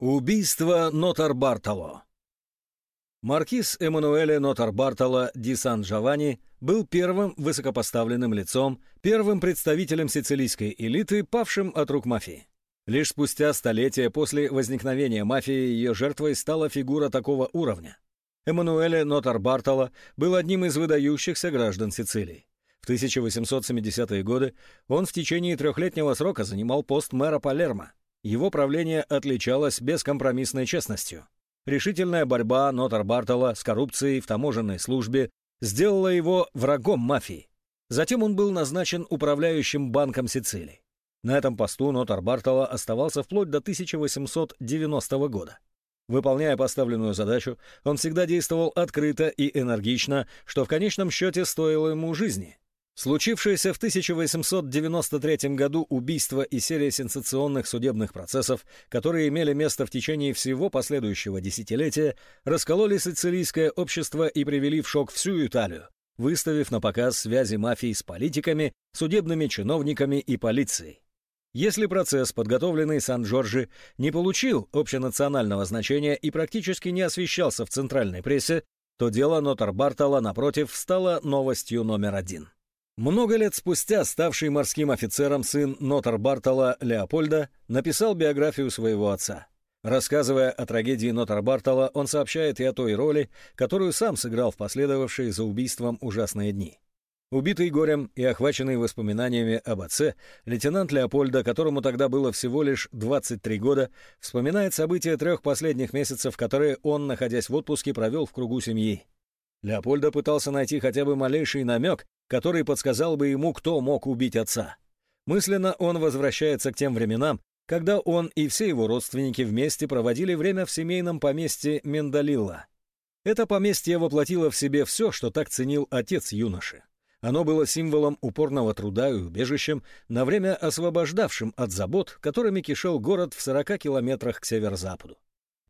Убийство Нотар Бартоло Маркиз Эммануэле Нотар Бартоло ди Сан-Джованни был первым высокопоставленным лицом, первым представителем сицилийской элиты, павшим от рук мафии. Лишь спустя столетия после возникновения мафии ее жертвой стала фигура такого уровня. Эммануэле Нотар Бартоло был одним из выдающихся граждан Сицилии. В 1870-е годы он в течение трехлетнего срока занимал пост мэра Палермо, его правление отличалось бескомпромиссной честностью. Решительная борьба Нотар Бартола с коррупцией в таможенной службе сделала его врагом мафии. Затем он был назначен управляющим банком Сицилии. На этом посту Нотар Бартола оставался вплоть до 1890 года. Выполняя поставленную задачу, он всегда действовал открыто и энергично, что в конечном счете стоило ему жизни. Случившееся в 1893 году убийство и серия сенсационных судебных процессов, которые имели место в течение всего последующего десятилетия, раскололи сицилийское общество и привели в шок всю Италию, выставив на показ связи мафии с политиками, судебными чиновниками и полицией. Если процесс, подготовленный Сан-Джорджи, не получил общенационального значения и практически не освещался в центральной прессе, то дело Нотар Бартола, напротив, стало новостью номер один. Много лет спустя ставший морским офицером сын Нотар Бартола Леопольда написал биографию своего отца. Рассказывая о трагедии Нотар Бартола, он сообщает и о той роли, которую сам сыграл в последовавшие за убийством ужасные дни. Убитый горем и охваченный воспоминаниями об отце, лейтенант Леопольда, которому тогда было всего лишь 23 года, вспоминает события трех последних месяцев, которые он, находясь в отпуске, провел в кругу семьи. Леопольда пытался найти хотя бы малейший намек, который подсказал бы ему, кто мог убить отца. Мысленно он возвращается к тем временам, когда он и все его родственники вместе проводили время в семейном поместье Мендалилла. Это поместье воплотило в себе все, что так ценил отец юноши. Оно было символом упорного труда и убежищем, на время освобождавшим от забот, которыми кишел город в 40 километрах к северо-западу.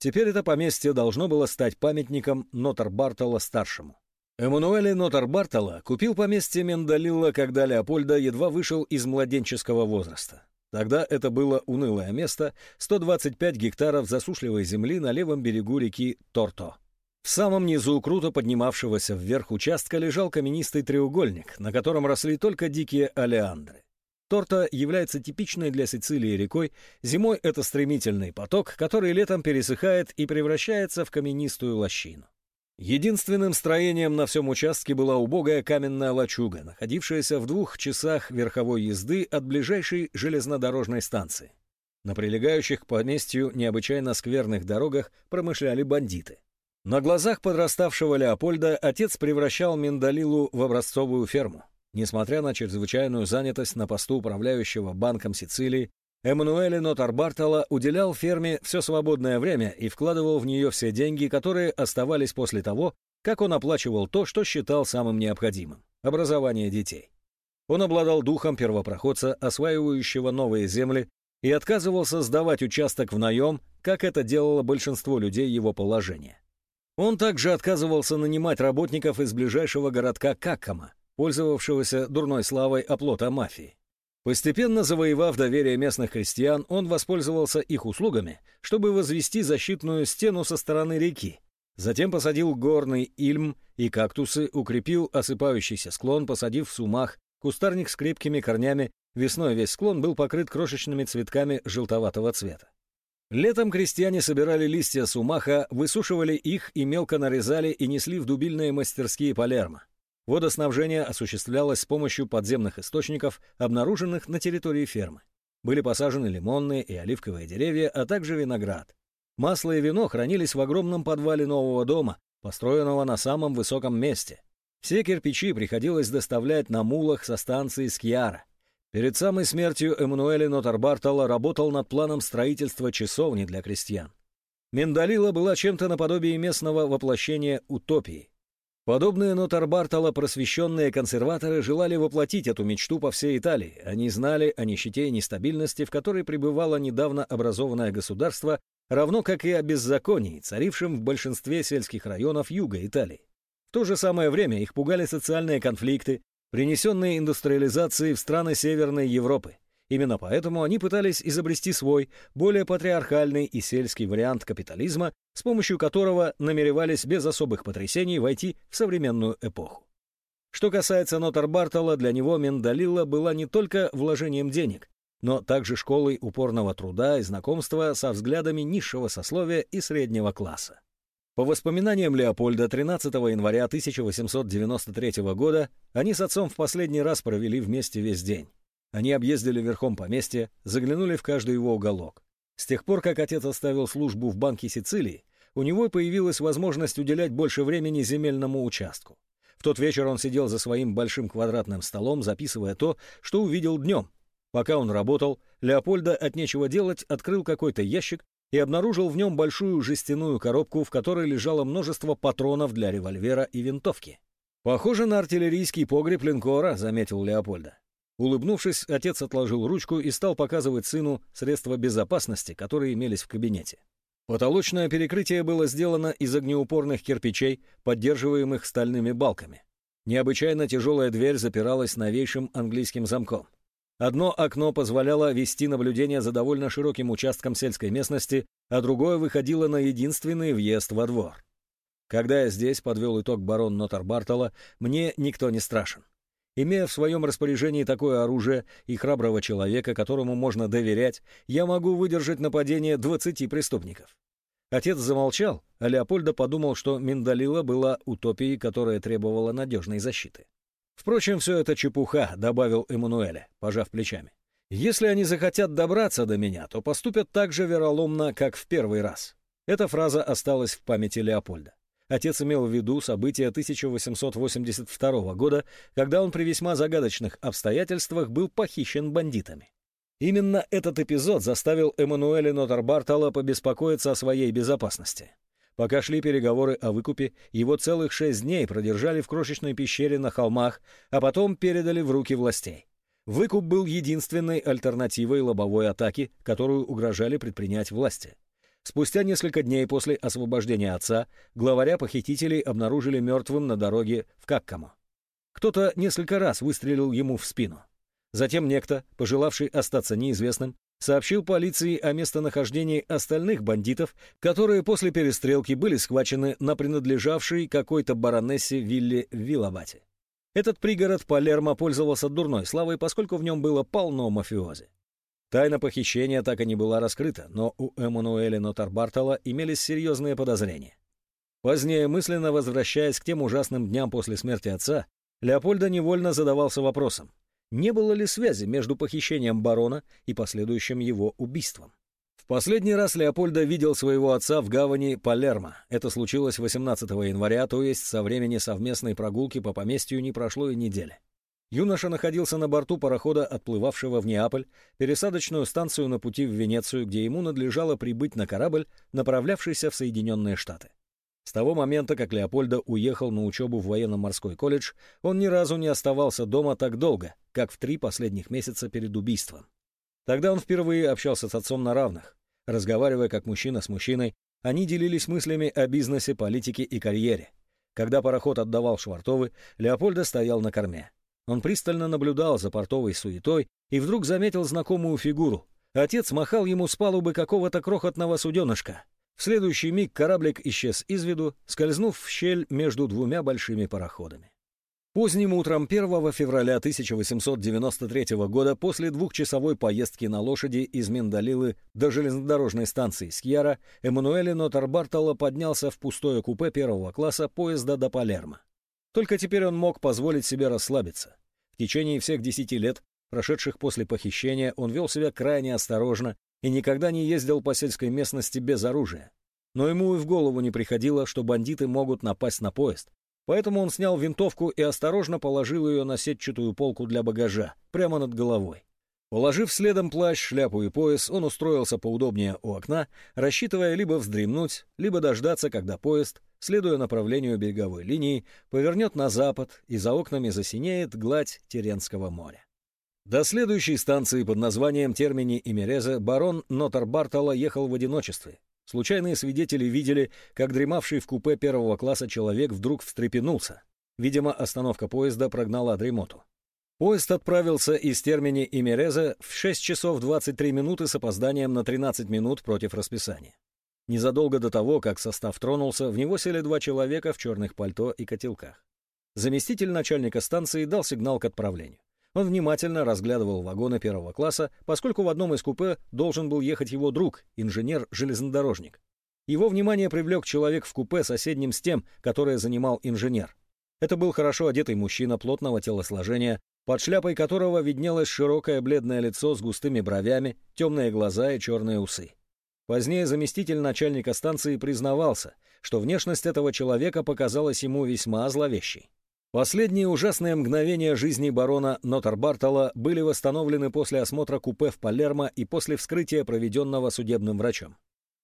Теперь это поместье должно было стать памятником Нотар Бартола-старшему. Эммануэле Нотар Бартола купил поместье Мендалилла, когда Леопольда едва вышел из младенческого возраста. Тогда это было унылое место, 125 гектаров засушливой земли на левом берегу реки Торто. В самом низу круто поднимавшегося вверх участка лежал каменистый треугольник, на котором росли только дикие алиандры. Торто является типичной для Сицилии рекой, зимой это стремительный поток, который летом пересыхает и превращается в каменистую лощину. Единственным строением на всем участке была убогая каменная лачуга, находившаяся в двух часах верховой езды от ближайшей железнодорожной станции. На прилегающих к поместью необычайно скверных дорогах промышляли бандиты. На глазах подраставшего Леопольда отец превращал Миндалилу в образцовую ферму. Несмотря на чрезвычайную занятость на посту управляющего банком Сицилии, Эммануэле Нотар Бартола уделял ферме все свободное время и вкладывал в нее все деньги, которые оставались после того, как он оплачивал то, что считал самым необходимым – образование детей. Он обладал духом первопроходца, осваивающего новые земли, и отказывался сдавать участок в наем, как это делало большинство людей его положения. Он также отказывался нанимать работников из ближайшего городка Каккома, пользовавшегося дурной славой оплота мафии. Постепенно завоевав доверие местных крестьян, он воспользовался их услугами, чтобы возвести защитную стену со стороны реки. Затем посадил горный ильм и кактусы, укрепил осыпающийся склон, посадив в сумах кустарник с крепкими корнями, весной весь склон был покрыт крошечными цветками желтоватого цвета. Летом крестьяне собирали листья сумаха, высушивали их и мелко нарезали и несли в дубильные мастерские Палермо. Водоснабжение осуществлялось с помощью подземных источников, обнаруженных на территории фермы. Были посажены лимонные и оливковые деревья, а также виноград. Масло и вино хранились в огромном подвале нового дома, построенного на самом высоком месте. Все кирпичи приходилось доставлять на мулах со станции Скьяра. Перед самой смертью Эммануэле Нотарбартала работал над планом строительства часовни для крестьян. Миндалила была чем-то наподобие местного воплощения утопии. Подобные Нотар Бартола просвещенные консерваторы желали воплотить эту мечту по всей Италии. Они знали о нищете и нестабильности, в которой пребывало недавно образованное государство, равно как и о беззаконии, царившем в большинстве сельских районов юга Италии. В то же самое время их пугали социальные конфликты, принесенные индустриализацией в страны Северной Европы, Именно поэтому они пытались изобрести свой, более патриархальный и сельский вариант капитализма, с помощью которого намеревались без особых потрясений войти в современную эпоху. Что касается Нотар Бартола, для него Мендалила была не только вложением денег, но также школой упорного труда и знакомства со взглядами низшего сословия и среднего класса. По воспоминаниям Леопольда, 13 января 1893 года они с отцом в последний раз провели вместе весь день. Они объездили верхом поместье, заглянули в каждый его уголок. С тех пор, как отец оставил службу в Банке Сицилии, у него появилась возможность уделять больше времени земельному участку. В тот вечер он сидел за своим большим квадратным столом, записывая то, что увидел днем. Пока он работал, Леопольда от нечего делать открыл какой-то ящик и обнаружил в нем большую жестяную коробку, в которой лежало множество патронов для револьвера и винтовки. «Похоже на артиллерийский погреб линкора», — заметил Леопольда. Улыбнувшись, отец отложил ручку и стал показывать сыну средства безопасности, которые имелись в кабинете. Потолочное перекрытие было сделано из огнеупорных кирпичей, поддерживаемых стальными балками. Необычайно тяжелая дверь запиралась новейшим английским замком. Одно окно позволяло вести наблюдение за довольно широким участком сельской местности, а другое выходило на единственный въезд во двор. Когда я здесь, подвел итог барон Нотар Бартола, мне никто не страшен. Имея в своем распоряжении такое оружие и храброго человека, которому можно доверять, я могу выдержать нападение двадцати преступников. Отец замолчал, а Леопольда подумал, что Миндалила была утопией, которая требовала надежной защиты. «Впрочем, все это чепуха», — добавил Эммануэля, пожав плечами. «Если они захотят добраться до меня, то поступят так же вероломно, как в первый раз». Эта фраза осталась в памяти Леопольда. Отец имел в виду события 1882 года, когда он при весьма загадочных обстоятельствах был похищен бандитами. Именно этот эпизод заставил Эммануэля Нотарбартала побеспокоиться о своей безопасности. Пока шли переговоры о выкупе, его целых шесть дней продержали в крошечной пещере на холмах, а потом передали в руки властей. Выкуп был единственной альтернативой лобовой атаки, которую угрожали предпринять власти. Спустя несколько дней после освобождения отца главаря похитителей обнаружили мертвым на дороге в Каккамо. Кто-то несколько раз выстрелил ему в спину. Затем некто, пожелавший остаться неизвестным, сообщил полиции о местонахождении остальных бандитов, которые после перестрелки были схвачены на принадлежавшей какой-то баронессе вилле в. Этот пригород Палермо пользовался дурной славой, поскольку в нем было полно мафиози. Тайна похищения так и не была раскрыта, но у Эммануэля Нотарбартала имелись серьезные подозрения. Позднее, мысленно возвращаясь к тем ужасным дням после смерти отца, Леопольда невольно задавался вопросом, не было ли связи между похищением барона и последующим его убийством. В последний раз Леопольда видел своего отца в гавани Палермо. Это случилось 18 января, то есть со времени совместной прогулки по поместью не прошло и недели. Юноша находился на борту парохода, отплывавшего в Неаполь, пересадочную станцию на пути в Венецию, где ему надлежало прибыть на корабль, направлявшийся в Соединенные Штаты. С того момента, как Леопольдо уехал на учебу в военно-морской колледж, он ни разу не оставался дома так долго, как в три последних месяца перед убийством. Тогда он впервые общался с отцом на равных. Разговаривая как мужчина с мужчиной, они делились мыслями о бизнесе, политике и карьере. Когда пароход отдавал швартовы, Леопольдо стоял на корме. Он пристально наблюдал за портовой суетой и вдруг заметил знакомую фигуру. Отец махал ему с палубы какого-то крохотного суденышка. В следующий миг кораблик исчез из виду, скользнув в щель между двумя большими пароходами. Поздним утром 1 февраля 1893 года, после двухчасовой поездки на лошади из Миндалилы до железнодорожной станции Скьяра, Эммануэле Нотарбартало поднялся в пустое купе первого класса поезда до Палермо. Только теперь он мог позволить себе расслабиться. Течение всех десяти лет, прошедших после похищения, он вел себя крайне осторожно и никогда не ездил по сельской местности без оружия. Но ему и в голову не приходило, что бандиты могут напасть на поезд. Поэтому он снял винтовку и осторожно положил ее на сетчатую полку для багажа, прямо над головой. Положив следом плащ, шляпу и пояс, он устроился поудобнее у окна, рассчитывая либо вздремнуть, либо дождаться, когда поезд, следуя направлению береговой линии, повернет на запад и за окнами засинеет гладь Теренского моря. До следующей станции под названием Термини и Мереза барон Нотар Бартала ехал в одиночестве. Случайные свидетели видели, как дремавший в купе первого класса человек вдруг встрепенулся. Видимо, остановка поезда прогнала дремоту. Поезд отправился из термини Имереза в 6 часов 23 минуты с опозданием на 13 минут против расписания. Незадолго до того, как состав тронулся, в него сели два человека в черных пальто и котелках. Заместитель начальника станции дал сигнал к отправлению. Он внимательно разглядывал вагоны первого класса, поскольку в одном из купе должен был ехать его друг, инженер-железнодорожник. Его внимание привлек человек в купе, соседним с тем, которое занимал инженер. Это был хорошо одетый мужчина плотного телосложения, под шляпой которого виднелось широкое бледное лицо с густыми бровями, темные глаза и черные усы. Позднее заместитель начальника станции признавался, что внешность этого человека показалась ему весьма зловещей. Последние ужасные мгновения жизни барона Нотарбартала были восстановлены после осмотра купе в Палермо и после вскрытия, проведенного судебным врачом.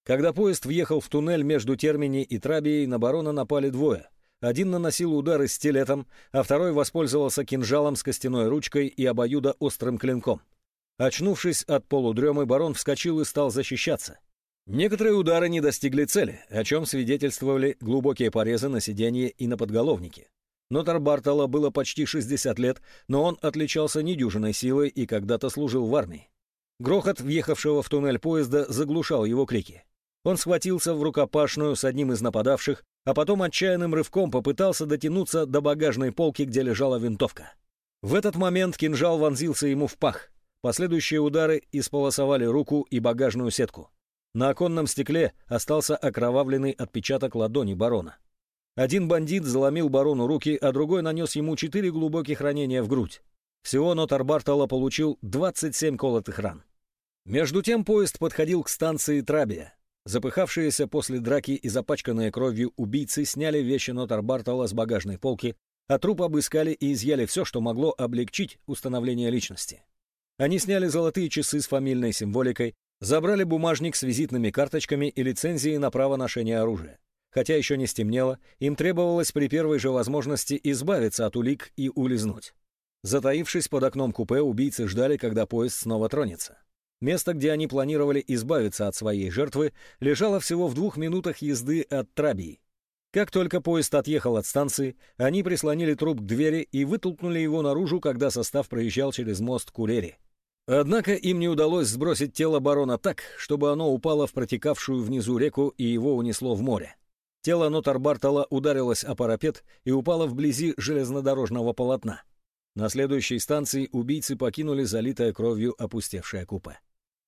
Когда поезд въехал в туннель между Термини и Трабией, на барона напали двое. Один наносил удары стилетом, а второй воспользовался кинжалом с костяной ручкой и обоюдо острым клинком. Очнувшись от полудремы, барон вскочил и стал защищаться. Некоторые удары не достигли цели, о чем свидетельствовали глубокие порезы на сиденье и на подголовнике. Нотар Бартола было почти 60 лет, но он отличался недюжиной силой и когда-то служил в армии. Грохот въехавшего в туннель поезда заглушал его крики. Он схватился в рукопашную с одним из нападавших, а потом отчаянным рывком попытался дотянуться до багажной полки, где лежала винтовка. В этот момент кинжал вонзился ему в пах. Последующие удары исполосовали руку и багажную сетку. На оконном стекле остался окровавленный отпечаток ладони барона. Один бандит заломил барону руки, а другой нанес ему четыре глубоких ранения в грудь. Всего Нотар Бартола получил 27 колотых ран. Между тем поезд подходил к станции Трабия. Запыхавшиеся после драки и запачканные кровью убийцы сняли вещи Нотар Бартола с багажной полки, а труп обыскали и изъяли все, что могло облегчить установление личности. Они сняли золотые часы с фамильной символикой, забрали бумажник с визитными карточками и лицензией на право ношения оружия. Хотя еще не стемнело, им требовалось при первой же возможности избавиться от улик и улизнуть. Затаившись под окном купе, убийцы ждали, когда поезд снова тронется. Место, где они планировали избавиться от своей жертвы, лежало всего в двух минутах езды от Трабии. Как только поезд отъехал от станции, они прислонили труп к двери и вытолкнули его наружу, когда состав проезжал через мост Кулери. Однако им не удалось сбросить тело барона так, чтобы оно упало в протекавшую внизу реку и его унесло в море. Тело Нотар Бартола ударилось о парапет и упало вблизи железнодорожного полотна. На следующей станции убийцы покинули залитое кровью опустевшее купе.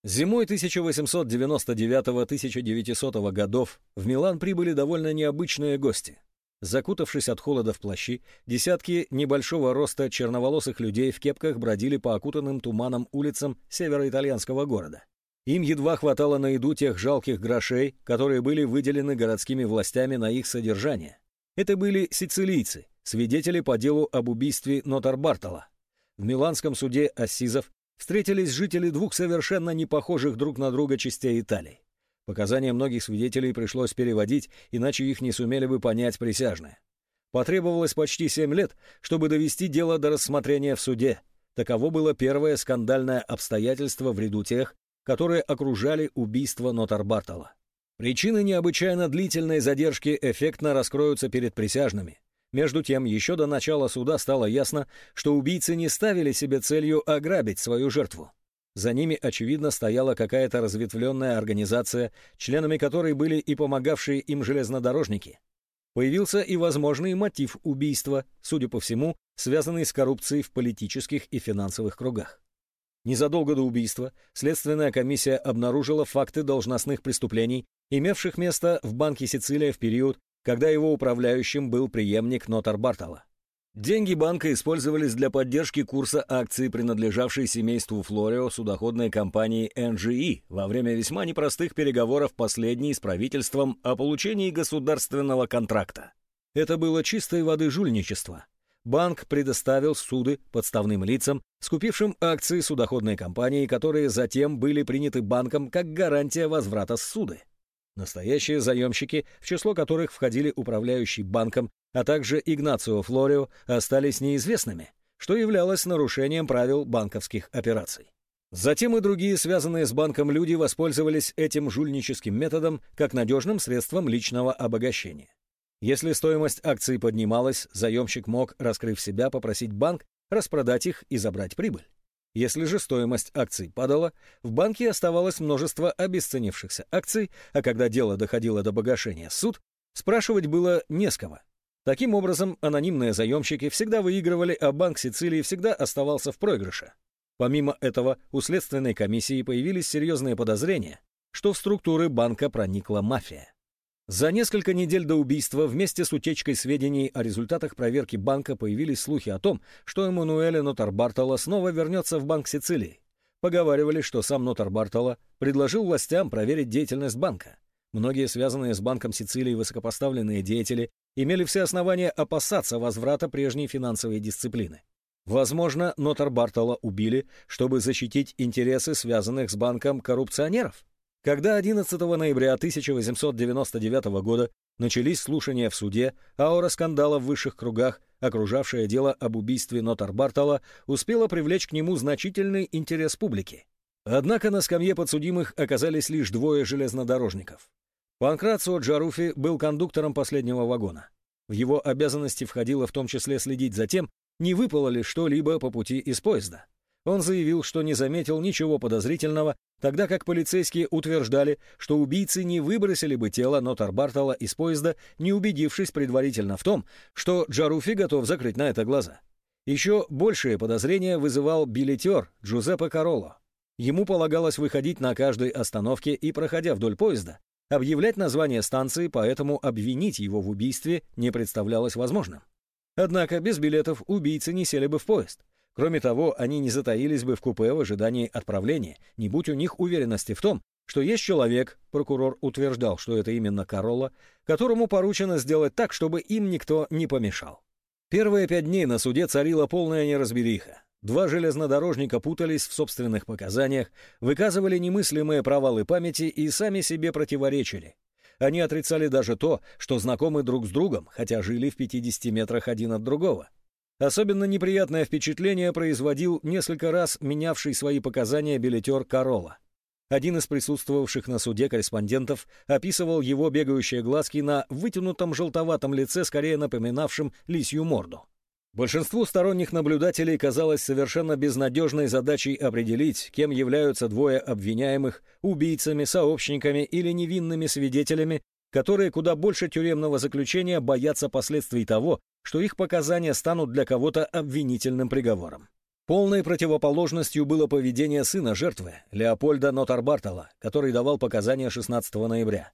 Зимой 1899-1900 годов в Милан прибыли довольно необычные гости. Закутавшись от холода в плащи, десятки небольшого роста черноволосых людей в кепках бродили по окутанным туманом улицам североитальянского города. Им едва хватало на еду тех жалких грошей, которые были выделены городскими властями на их содержание. Это были сицилийцы, свидетели по делу об убийстве Нотар Бартола. В миланском суде Ассизов встретились жители двух совершенно не похожих друг на друга частей Италии. Показания многих свидетелей пришлось переводить, иначе их не сумели бы понять присяжные. Потребовалось почти семь лет, чтобы довести дело до рассмотрения в суде. Таково было первое скандальное обстоятельство в ряду тех, которые окружали убийство Нотарбартала. Причины необычайно длительной задержки эффектно раскроются перед присяжными. Между тем, еще до начала суда стало ясно, что убийцы не ставили себе целью ограбить свою жертву. За ними, очевидно, стояла какая-то разветвленная организация, членами которой были и помогавшие им железнодорожники. Появился и возможный мотив убийства, судя по всему, связанный с коррупцией в политических и финансовых кругах. Незадолго до убийства Следственная комиссия обнаружила факты должностных преступлений, имевших место в Банке Сицилия в период, когда его управляющим был преемник Нотар Бартала. Деньги банка использовались для поддержки курса акций, принадлежавшей семейству Флорио судоходной компании NGE во время весьма непростых переговоров последней с правительством о получении государственного контракта. Это было чистой воды жульничество. Банк предоставил суды подставным лицам, скупившим акции судоходной компании, которые затем были приняты банком как гарантия возврата суды. Настоящие заемщики, в число которых входили управляющий банком, а также Игнацио Флорио, остались неизвестными, что являлось нарушением правил банковских операций. Затем и другие связанные с банком люди воспользовались этим жульническим методом как надежным средством личного обогащения. Если стоимость акций поднималась, заемщик мог, раскрыв себя, попросить банк распродать их и забрать прибыль. Если же стоимость акций падала, в банке оставалось множество обесценившихся акций, а когда дело доходило до погашения суд, спрашивать было не с кого. Таким образом, анонимные заемщики всегда выигрывали, а Банк Сицилии всегда оставался в проигрыше. Помимо этого, у следственной комиссии появились серьезные подозрения, что в структуры банка проникла мафия. За несколько недель до убийства вместе с утечкой сведений о результатах проверки банка появились слухи о том, что Эммануэле Нотар Бартола снова вернется в Банк Сицилии. Поговаривали, что сам Нотар Бартола предложил властям проверить деятельность банка. Многие связанные с Банком Сицилии высокопоставленные деятели имели все основания опасаться возврата прежней финансовой дисциплины. Возможно, Нотар Бартола убили, чтобы защитить интересы связанных с банком коррупционеров? Когда 11 ноября 1899 года начались слушания в суде, аура скандала в высших кругах, окружавшая дело об убийстве Нотар Бартола, успела привлечь к нему значительный интерес публики. Однако на скамье подсудимых оказались лишь двое железнодорожников. Панкрацио Джаруфи был кондуктором последнего вагона. В его обязанности входило в том числе следить за тем, не выпало ли что-либо по пути из поезда. Он заявил, что не заметил ничего подозрительного, тогда как полицейские утверждали, что убийцы не выбросили бы тело Нотар Бартола из поезда, не убедившись предварительно в том, что Джаруфи готов закрыть на это глаза. Еще большее подозрение вызывал билетер Джузеппе Кароло. Ему полагалось выходить на каждой остановке и, проходя вдоль поезда, объявлять название станции, поэтому обвинить его в убийстве не представлялось возможным. Однако без билетов убийцы не сели бы в поезд. Кроме того, они не затаились бы в купе в ожидании отправления, не будь у них уверенности в том, что есть человек, прокурор утверждал, что это именно Каролла, которому поручено сделать так, чтобы им никто не помешал. Первые пять дней на суде царила полная неразбериха. Два железнодорожника путались в собственных показаниях, выказывали немыслимые провалы памяти и сами себе противоречили. Они отрицали даже то, что знакомы друг с другом, хотя жили в 50 метрах один от другого. Особенно неприятное впечатление производил несколько раз менявший свои показания билетер Корола. Один из присутствовавших на суде корреспондентов описывал его бегающие глазки на вытянутом желтоватом лице, скорее напоминавшем лисью морду. Большинству сторонних наблюдателей казалось совершенно безнадежной задачей определить, кем являются двое обвиняемых, убийцами, сообщниками или невинными свидетелями, которые куда больше тюремного заключения боятся последствий того, что их показания станут для кого-то обвинительным приговором. Полной противоположностью было поведение сына жертвы, Леопольда Нотарбартала, который давал показания 16 ноября.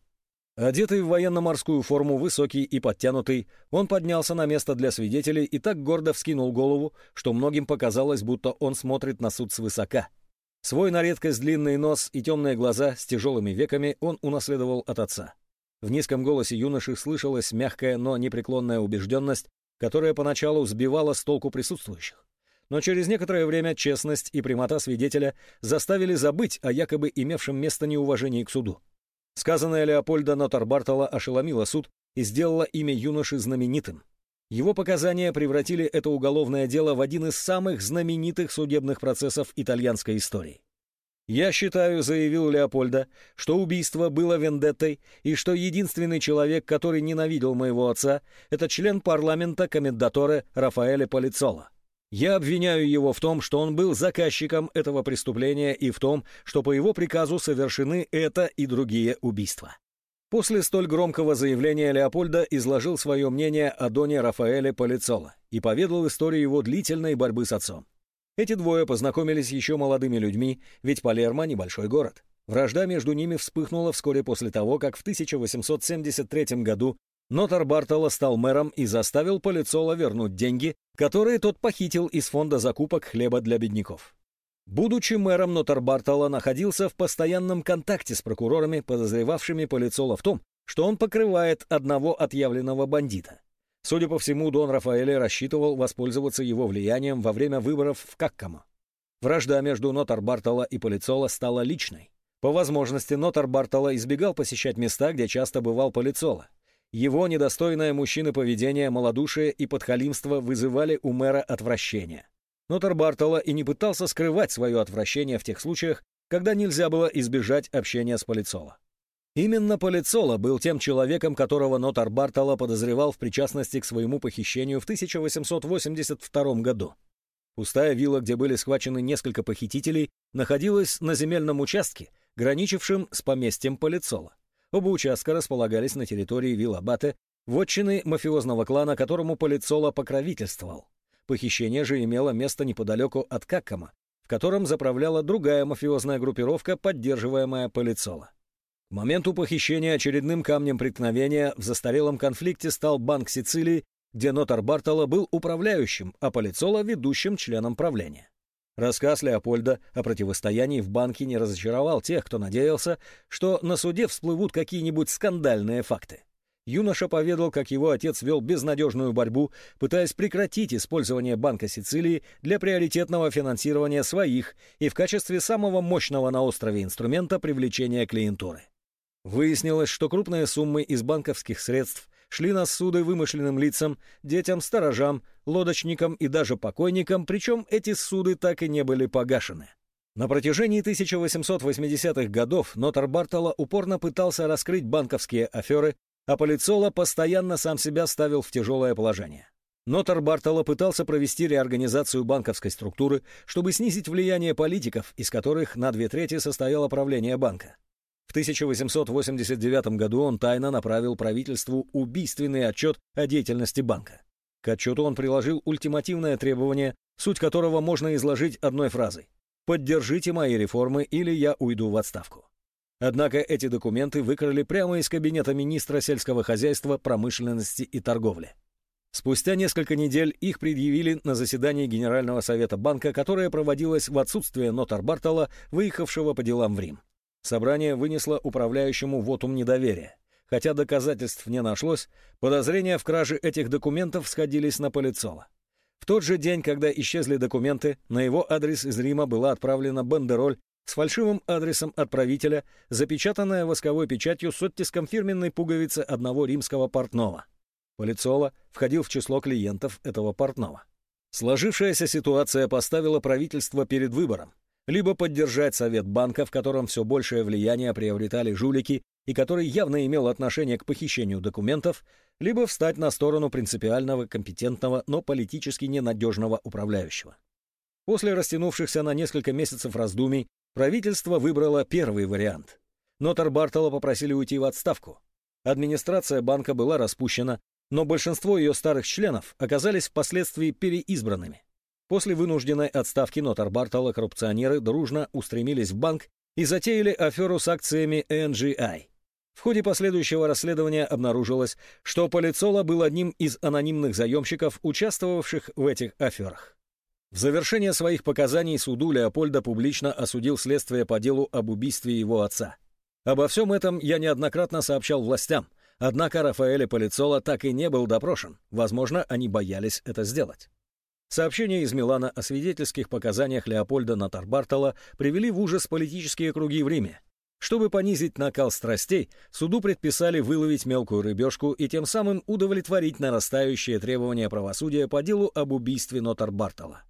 Одетый в военно-морскую форму, высокий и подтянутый, он поднялся на место для свидетелей и так гордо вскинул голову, что многим показалось, будто он смотрит на суд свысока. Свой на редкость длинный нос и темные глаза с тяжелыми веками он унаследовал от отца. В низком голосе юноши слышалась мягкая, но непреклонная убежденность, которая поначалу сбивала с толку присутствующих. Но через некоторое время честность и прямота свидетеля заставили забыть о якобы имевшем место неуважении к суду. Сказанное Леопольда Нотарбартола ошеломило суд и сделало имя юноши знаменитым. Его показания превратили это уголовное дело в один из самых знаменитых судебных процессов итальянской истории. «Я считаю», — заявил Леопольда, — «что убийство было вендеттой, и что единственный человек, который ненавидел моего отца, это член парламента комендаторе Рафаэле Полицола. Я обвиняю его в том, что он был заказчиком этого преступления и в том, что по его приказу совершены это и другие убийства. После столь громкого заявления Леопольда изложил свое мнение о Доне Рафаэле Полицоло и поведал историю его длительной борьбы с отцом. Эти двое познакомились еще молодыми людьми, ведь Палермо — небольшой город. Вражда между ними вспыхнула вскоре после того, как в 1873 году Нотар Бартола стал мэром и заставил Полицола вернуть деньги, которые тот похитил из фонда закупок хлеба для бедняков. Будучи мэром, Нотар Бартола находился в постоянном контакте с прокурорами, подозревавшими Полицола в том, что он покрывает одного отъявленного бандита. Судя по всему, Дон Рафаэле рассчитывал воспользоваться его влиянием во время выборов в Каккамо. Вражда между Нотар Бартола и Полицола стала личной. По возможности Нотар Бартола избегал посещать места, где часто бывал Полицола. Его недостойное мужчины поведение, малодушие и подхалимство вызывали у мэра отвращение. Но Тарбартола и не пытался скрывать свое отвращение в тех случаях, когда нельзя было избежать общения с Полицола. Именно Полицола был тем человеком, которого Нотар Бартола подозревал в причастности к своему похищению в 1882 году. Пустая вилла, где были схвачены несколько похитителей, находилась на земельном участке, граничившем с поместьем Полицола. Оба участка располагались на территории вилла Бате, вотчины мафиозного клана, которому Полицола покровительствовал. Похищение же имело место неподалеку от Каккома, в котором заправляла другая мафиозная группировка, поддерживаемая Полицола. К моменту похищения очередным камнем преткновения в застарелом конфликте стал Банк Сицилии, где Нотар Бартола был управляющим, а Полицола — ведущим членом правления. Рассказ Леопольда о противостоянии в банке не разочаровал тех, кто надеялся, что на суде всплывут какие-нибудь скандальные факты. Юноша поведал, как его отец вел безнадежную борьбу, пытаясь прекратить использование Банка Сицилии для приоритетного финансирования своих и в качестве самого мощного на острове инструмента привлечения клиентуры. Выяснилось, что крупные суммы из банковских средств шли на суды вымышленным лицам, детям, сторожам, лодочникам и даже покойникам, причем эти суды так и не были погашены. На протяжении 1880-х годов Нотар Бартола упорно пытался раскрыть банковские аферы, а Полицола постоянно сам себя ставил в тяжелое положение. Нотар Бартола пытался провести реорганизацию банковской структуры, чтобы снизить влияние политиков, из которых на две трети состояло правление банка. В 1889 году он тайно направил правительству убийственный отчет о деятельности банка. К отчету он приложил ультимативное требование, суть которого можно изложить одной фразой «Поддержите мои реформы, или я уйду в отставку». Однако эти документы выкрали прямо из кабинета министра сельского хозяйства, промышленности и торговли. Спустя несколько недель их предъявили на заседании Генерального совета банка, которое проводилось в отсутствие нотар Бартола, выехавшего по делам в Рим. Собрание вынесло управляющему вотум недоверия. Хотя доказательств не нашлось, подозрения в краже этих документов сходились на Полицола. В тот же день, когда исчезли документы, на его адрес из Рима была отправлена бандероль с фальшивым адресом отправителя, запечатанная восковой печатью с оттиском фирменной пуговицы одного римского портного. Полицола входил в число клиентов этого портного. Сложившаяся ситуация поставила правительство перед выбором. Либо поддержать совет банка, в котором все большее влияние приобретали жулики и который явно имел отношение к похищению документов, либо встать на сторону принципиального, компетентного, но политически ненадежного управляющего. После растянувшихся на несколько месяцев раздумий Правительство выбрало первый вариант. Нотар Бартола попросили уйти в отставку. Администрация банка была распущена, но большинство ее старых членов оказались впоследствии переизбранными. После вынужденной отставки Нотар Бартола коррупционеры дружно устремились в банк и затеяли аферу с акциями NGI. В ходе последующего расследования обнаружилось, что Полицола был одним из анонимных заемщиков, участвовавших в этих аферах. В завершение своих показаний суду Леопольда публично осудил следствие по делу об убийстве его отца. Обо всем этом я неоднократно сообщал властям, однако Рафаэле Полицола так и не был допрошен, возможно, они боялись это сделать. Сообщения из Милана о свидетельских показаниях Леопольда Натарбартола привели в ужас политические круги в Риме. Чтобы понизить накал страстей, суду предписали выловить мелкую рыбешку и тем самым удовлетворить нарастающие требования правосудия по делу об убийстве Нотарбартола.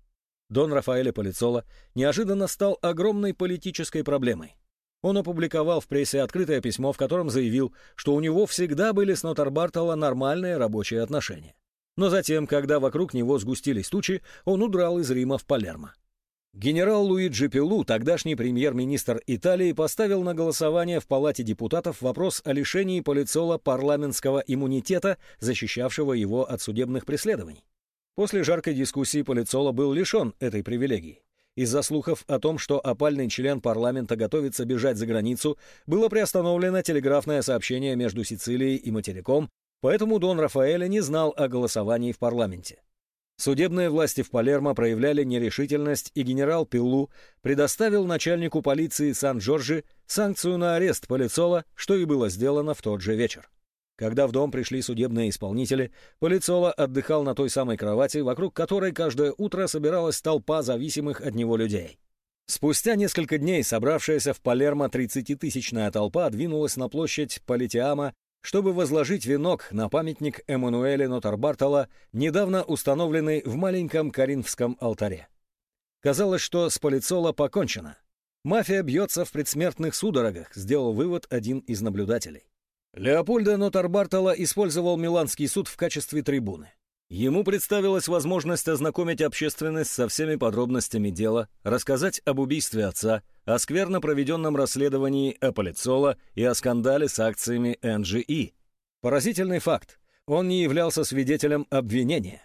Дон Рафаэле Полицола неожиданно стал огромной политической проблемой. Он опубликовал в прессе открытое письмо, в котором заявил, что у него всегда были с Нотар Бартола нормальные рабочие отношения. Но затем, когда вокруг него сгустились тучи, он удрал из Рима в Палермо. Генерал Луиджи Пилу, тогдашний премьер-министр Италии, поставил на голосование в Палате депутатов вопрос о лишении Полицола парламентского иммунитета, защищавшего его от судебных преследований. После жаркой дискуссии Полицола был лишен этой привилегии. Из-за слухов о том, что опальный член парламента готовится бежать за границу, было приостановлено телеграфное сообщение между Сицилией и материком, поэтому Дон Рафаэля не знал о голосовании в парламенте. Судебные власти в Палермо проявляли нерешительность, и генерал Пиллу предоставил начальнику полиции Сан-Джорджи санкцию на арест Полицола, что и было сделано в тот же вечер. Когда в дом пришли судебные исполнители, Полицола отдыхал на той самой кровати, вокруг которой каждое утро собиралась толпа зависимых от него людей. Спустя несколько дней собравшаяся в Палермо 30-тысячная толпа двинулась на площадь Политиама, чтобы возложить венок на памятник Эммануэле Нотарбартола, недавно установленный в маленьком Каринфском алтаре. Казалось, что с Полицола покончено. Мафия бьется в предсмертных судорогах, сделал вывод один из наблюдателей. Леопольда Нотарбартола использовал Миланский суд в качестве трибуны. Ему представилась возможность ознакомить общественность со всеми подробностями дела, рассказать об убийстве отца, о скверно проведенном расследовании Аполицола и о скандале с акциями NGE. Поразительный факт. Он не являлся свидетелем обвинения.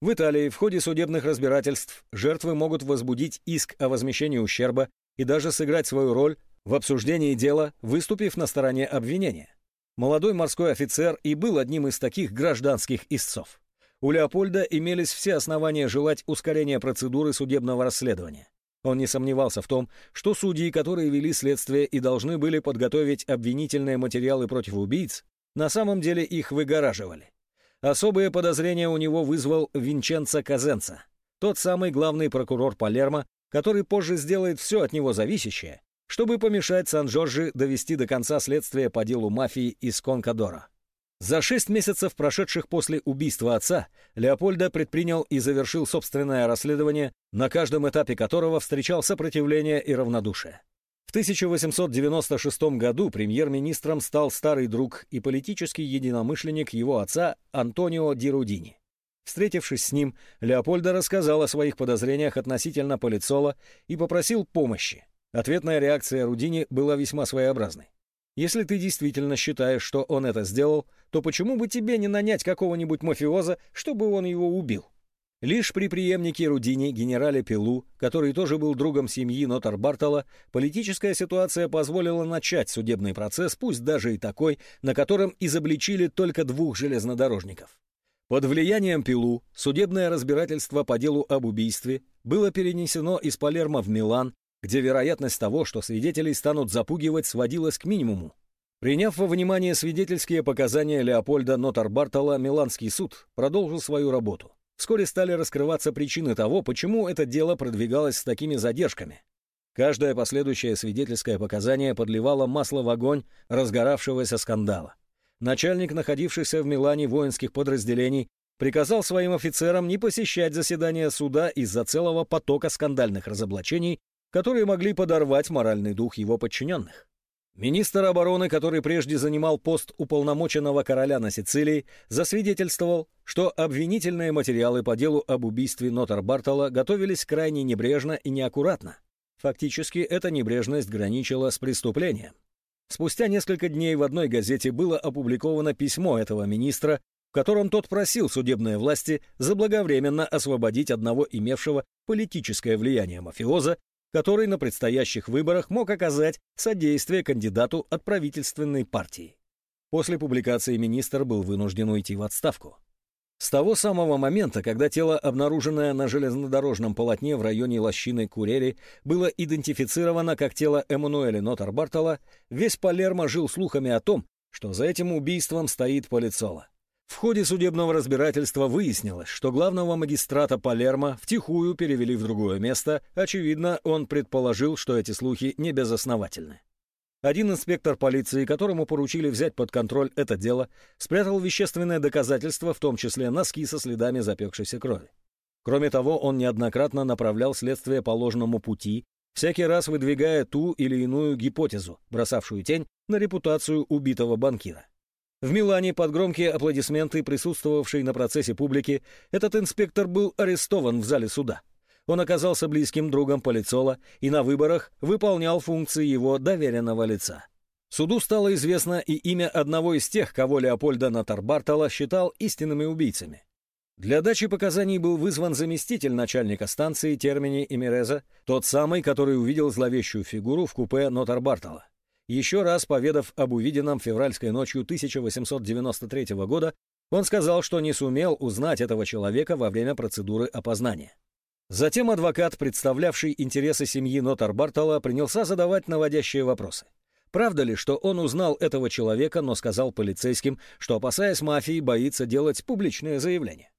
В Италии в ходе судебных разбирательств жертвы могут возбудить иск о возмещении ущерба и даже сыграть свою роль в обсуждении дела, выступив на стороне обвинения. Молодой морской офицер и был одним из таких гражданских истцов. У Леопольда имелись все основания желать ускорения процедуры судебного расследования. Он не сомневался в том, что судьи, которые вели следствие и должны были подготовить обвинительные материалы против убийц, на самом деле их выгораживали. Особые подозрения у него вызвал Винченцо Казенца, тот самый главный прокурор Палермо, который позже сделает все от него зависящее, чтобы помешать Сан-Джорджи довести до конца следствие по делу мафии из Конкадора. За шесть месяцев, прошедших после убийства отца, Леопольдо предпринял и завершил собственное расследование, на каждом этапе которого встречал сопротивление и равнодушие. В 1896 году премьер-министром стал старый друг и политический единомышленник его отца Антонио Ди Рудини. Встретившись с ним, Леопольдо рассказал о своих подозрениях относительно Полицола и попросил помощи. Ответная реакция Рудини была весьма своеобразной. «Если ты действительно считаешь, что он это сделал, то почему бы тебе не нанять какого-нибудь мафиоза, чтобы он его убил?» Лишь при преемнике Рудини, генерале Пилу, который тоже был другом семьи Нотар Бартола, политическая ситуация позволила начать судебный процесс, пусть даже и такой, на котором изобличили только двух железнодорожников. Под влиянием Пилу судебное разбирательство по делу об убийстве было перенесено из Палермо в Милан, где вероятность того, что свидетелей станут запугивать, сводилась к минимуму. Приняв во внимание свидетельские показания Леопольда Нотар Бартола, Миланский суд продолжил свою работу. Вскоре стали раскрываться причины того, почему это дело продвигалось с такими задержками. Каждое последующее свидетельское показание подливало масло в огонь разгоравшегося скандала. Начальник находившихся в Милане воинских подразделений приказал своим офицерам не посещать заседания суда из-за целого потока скандальных разоблачений, которые могли подорвать моральный дух его подчиненных. Министр обороны, который прежде занимал пост уполномоченного короля на Сицилии, засвидетельствовал, что обвинительные материалы по делу об убийстве Нотар Бартола готовились крайне небрежно и неаккуратно. Фактически эта небрежность граничила с преступлением. Спустя несколько дней в одной газете было опубликовано письмо этого министра, в котором тот просил судебные власти заблаговременно освободить одного имевшего политическое влияние мафиоза который на предстоящих выборах мог оказать содействие кандидату от правительственной партии. После публикации министр был вынужден уйти в отставку. С того самого момента, когда тело, обнаруженное на железнодорожном полотне в районе лощины Курели, было идентифицировано как тело Эммануэля Нотар Бартола, весь Палермо жил слухами о том, что за этим убийством стоит Полицола. В ходе судебного разбирательства выяснилось, что главного магистрата Палермо втихую перевели в другое место, очевидно, он предположил, что эти слухи не безосновательны. Один инспектор полиции, которому поручили взять под контроль это дело, спрятал вещественное доказательство, в том числе носки со следами запекшейся крови. Кроме того, он неоднократно направлял следствие по ложному пути, всякий раз выдвигая ту или иную гипотезу, бросавшую тень на репутацию убитого банкира. В Милане под громкие аплодисменты присутствовавшей на процессе публики этот инспектор был арестован в зале суда. Он оказался близким другом Полицола и на выборах выполнял функции его доверенного лица. Суду стало известно и имя одного из тех, кого Леопольда Натарбартала считал истинными убийцами. Для дачи показаний был вызван заместитель начальника станции Термини и Миреза, тот самый, который увидел зловещую фигуру в купе Нотарбартала. Еще раз поведав об увиденном февральской ночью 1893 года, он сказал, что не сумел узнать этого человека во время процедуры опознания. Затем адвокат, представлявший интересы семьи Нотар Бартола, принялся задавать наводящие вопросы. Правда ли, что он узнал этого человека, но сказал полицейским, что, опасаясь мафии, боится делать публичное заявление?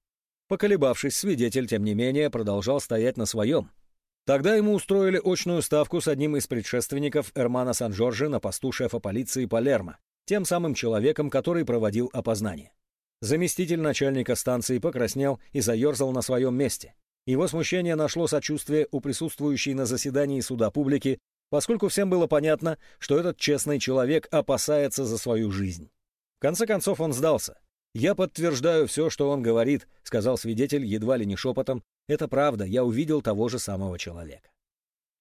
Поколебавшись, свидетель, тем не менее, продолжал стоять на своем – Тогда ему устроили очную ставку с одним из предшественников Эрмана Сан-Жоржи на посту шефа полиции Палермо, тем самым человеком, который проводил опознание. Заместитель начальника станции покраснел и заерзал на своем месте. Его смущение нашло сочувствие у присутствующей на заседании суда публики, поскольку всем было понятно, что этот честный человек опасается за свою жизнь. В конце концов он сдался. «Я подтверждаю все, что он говорит», — сказал свидетель едва ли не шепотом. «Это правда, я увидел того же самого человека».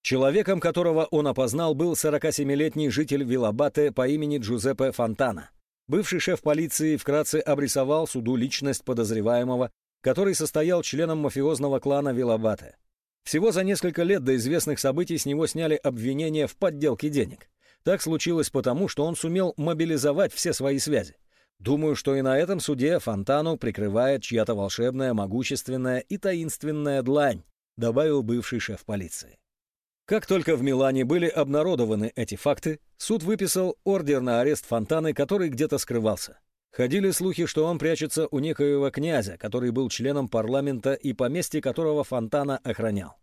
Человеком, которого он опознал, был 47-летний житель Вилабате по имени Джузеппе Фонтана. Бывший шеф полиции вкратце обрисовал суду личность подозреваемого, который состоял членом мафиозного клана Вилабате. Всего за несколько лет до известных событий с него сняли обвинения в подделке денег. Так случилось потому, что он сумел мобилизовать все свои связи. Думаю, что и на этом суде Фонтану прикрывает чья-то волшебная, могущественная и таинственная длань, добавил бывший шеф полиции. Как только в Милане были обнародованы эти факты, суд выписал ордер на арест Фонтаны, который где-то скрывался. Ходили слухи, что он прячется у некоего князя, который был членом парламента и поместье которого Фонтана охранял.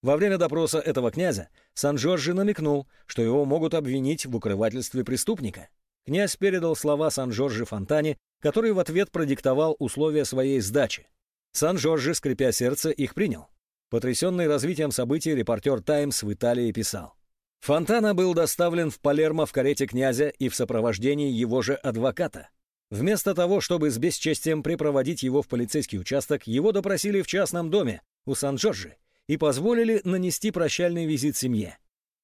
Во время допроса этого князя Сан-Джорджи намекнул, что его могут обвинить в укрывательстве преступника. Князь передал слова Сан-Джорджи Фонтане, который в ответ продиктовал условия своей сдачи. Сан-Джорджи, скрипя сердце, их принял. Потрясенный развитием событий репортер «Таймс» в Италии писал. Фонтана был доставлен в Палермо в карете князя и в сопровождении его же адвоката. Вместо того, чтобы с бесчестием припроводить его в полицейский участок, его допросили в частном доме у Сан-Джорджи и позволили нанести прощальный визит семье.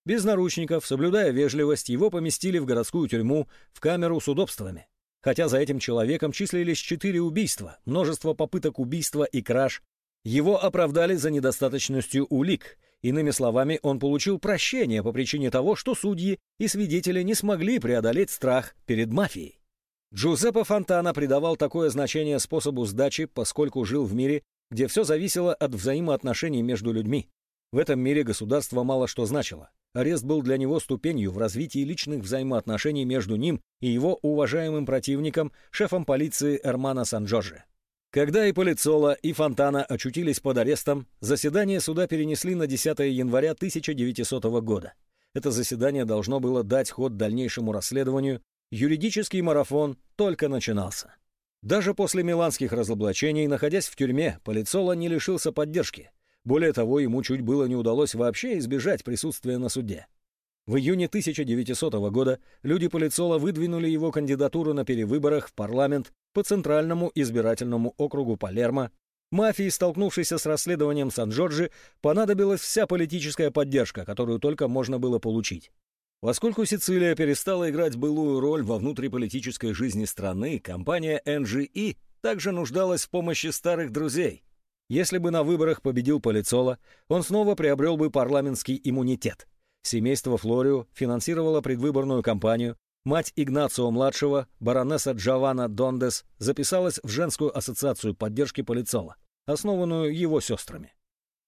Без наручников, соблюдая вежливость, его поместили в городскую тюрьму в камеру с удобствами. Хотя за этим человеком числились четыре убийства, множество попыток убийства и краж, его оправдали за недостаточностью улик. Иными словами, он получил прощение по причине того, что судьи и свидетели не смогли преодолеть страх перед мафией. Джузеппе Фонтана придавал такое значение способу сдачи, поскольку жил в мире, где все зависело от взаимоотношений между людьми. В этом мире государство мало что значило. Арест был для него ступенью в развитии личных взаимоотношений между ним и его уважаемым противником, шефом полиции Эрмана Сан-Джорджи. Когда и Полицола, и Фонтана очутились под арестом, заседание суда перенесли на 10 января 1900 года. Это заседание должно было дать ход дальнейшему расследованию, Юридический марафон только начинался. Даже после миланских разоблачений, находясь в тюрьме, Полицола не лишился поддержки. Более того, ему чуть было не удалось вообще избежать присутствия на суде. В июне 1900 года люди Полицола выдвинули его кандидатуру на перевыборах в парламент по Центральному избирательному округу Палермо. Мафии, столкнувшейся с расследованием Сан-Джорджи, понадобилась вся политическая поддержка, которую только можно было получить. Поскольку Сицилия перестала играть былую роль во внутриполитической жизни страны, компания NGE также нуждалась в помощи старых друзей. Если бы на выборах победил Полицола, он снова приобрел бы парламентский иммунитет. Семейство Флорио финансировало предвыборную кампанию, мать Игнацио-младшего, баронесса Джованна Дондес, записалась в женскую ассоциацию поддержки Полицола, основанную его сестрами.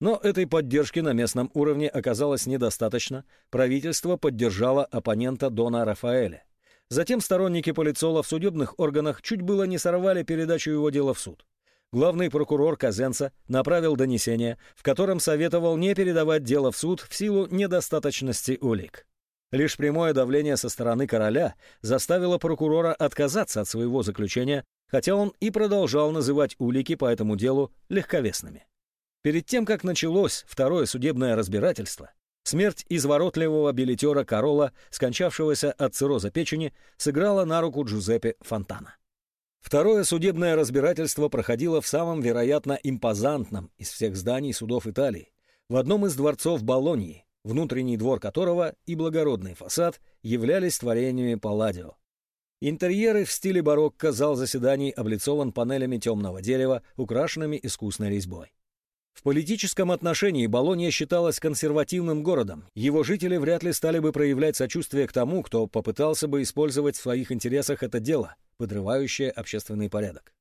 Но этой поддержки на местном уровне оказалось недостаточно. Правительство поддержало оппонента Дона Рафаэля. Затем сторонники Полицола в судебных органах чуть было не сорвали передачу его дела в суд. Главный прокурор Казенца направил донесение, в котором советовал не передавать дело в суд в силу недостаточности улик. Лишь прямое давление со стороны короля заставило прокурора отказаться от своего заключения, хотя он и продолжал называть улики по этому делу легковесными. Перед тем, как началось второе судебное разбирательство, смерть изворотливого билетера Корола, скончавшегося от цирроза печени, сыграла на руку Джузеппе Фонтана. Второе судебное разбирательство проходило в самом, вероятно, импозантном из всех зданий судов Италии, в одном из дворцов Болоньи, внутренний двор которого и благородный фасад являлись творениями Палладио. Интерьеры в стиле барокко зал заседаний облицован панелями темного дерева, украшенными искусной резьбой. В политическом отношении Болонья считалась консервативным городом. Его жители вряд ли стали бы проявлять сочувствие к тому, кто попытался бы использовать в своих интересах это дело, подрывающее общественный порядок.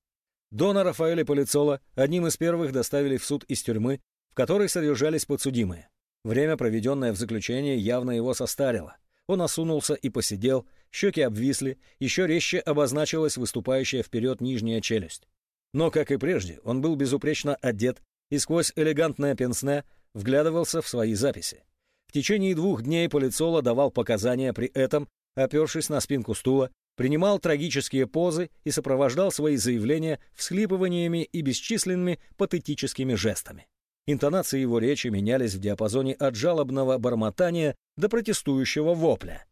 Дона Рафаэля Полицола одним из первых доставили в суд из тюрьмы, в которой содержались подсудимые. Время, проведенное в заключении, явно его состарило. Он осунулся и посидел, щеки обвисли, еще резче обозначилась выступающая вперед нижняя челюсть. Но, как и прежде, он был безупречно одет и сквозь элегантное пенсне вглядывался в свои записи. В течение двух дней Полицола давал показания при этом, опершись на спинку стула, принимал трагические позы и сопровождал свои заявления всхлипываниями и бесчисленными патетическими жестами. Интонации его речи менялись в диапазоне от жалобного бормотания до протестующего вопля.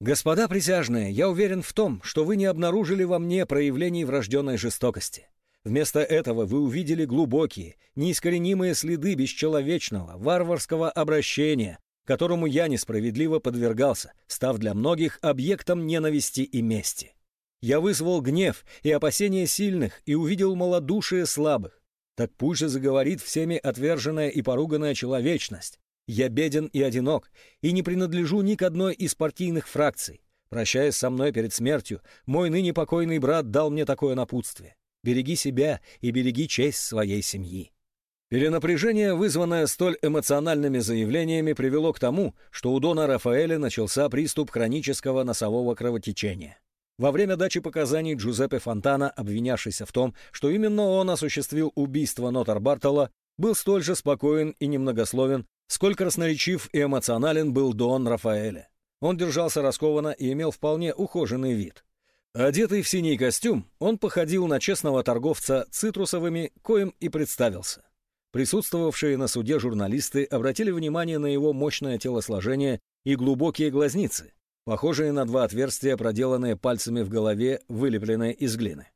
«Господа присяжные, я уверен в том, что вы не обнаружили во мне проявлений врожденной жестокости. Вместо этого вы увидели глубокие, неискоренимые следы бесчеловечного, варварского обращения, которому я несправедливо подвергался, став для многих объектом ненависти и мести. Я вызвал гнев и опасения сильных и увидел малодушие слабых. Так пусть же заговорит всеми отверженная и поруганная человечность. Я беден и одинок, и не принадлежу ни к одной из партийных фракций. Прощаясь со мной перед смертью, мой ныне покойный брат дал мне такое напутствие. Береги себя и береги честь своей семьи. Перенапряжение, вызванное столь эмоциональными заявлениями, привело к тому, что у Дона Рафаэля начался приступ хронического носового кровотечения. Во время дачи показаний Джузеппе Фонтана, обвинявшийся в том, что именно он осуществил убийство Нотар Бартола, был столь же спокоен и немногословен, сколько красноречив и эмоционален был Дон Рафаэля. Он держался раскованно и имел вполне ухоженный вид. Одетый в синий костюм, он походил на честного торговца цитрусовыми, коим и представился. Присутствовавшие на суде журналисты обратили внимание на его мощное телосложение и глубокие глазницы, похожие на два отверстия, проделанные пальцами в голове, вылепленные из глины.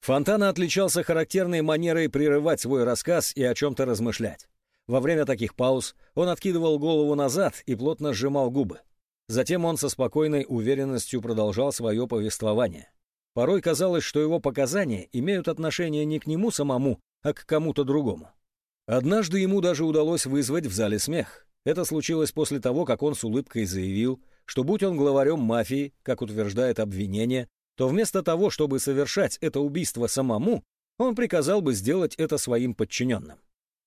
Фонтана отличался характерной манерой прерывать свой рассказ и о чем-то размышлять. Во время таких пауз он откидывал голову назад и плотно сжимал губы. Затем он со спокойной уверенностью продолжал свое повествование. Порой казалось, что его показания имеют отношение не к нему самому, а к кому-то другому. Однажды ему даже удалось вызвать в зале смех. Это случилось после того, как он с улыбкой заявил, что будь он главарем мафии, как утверждает обвинение, то вместо того, чтобы совершать это убийство самому, он приказал бы сделать это своим подчиненным.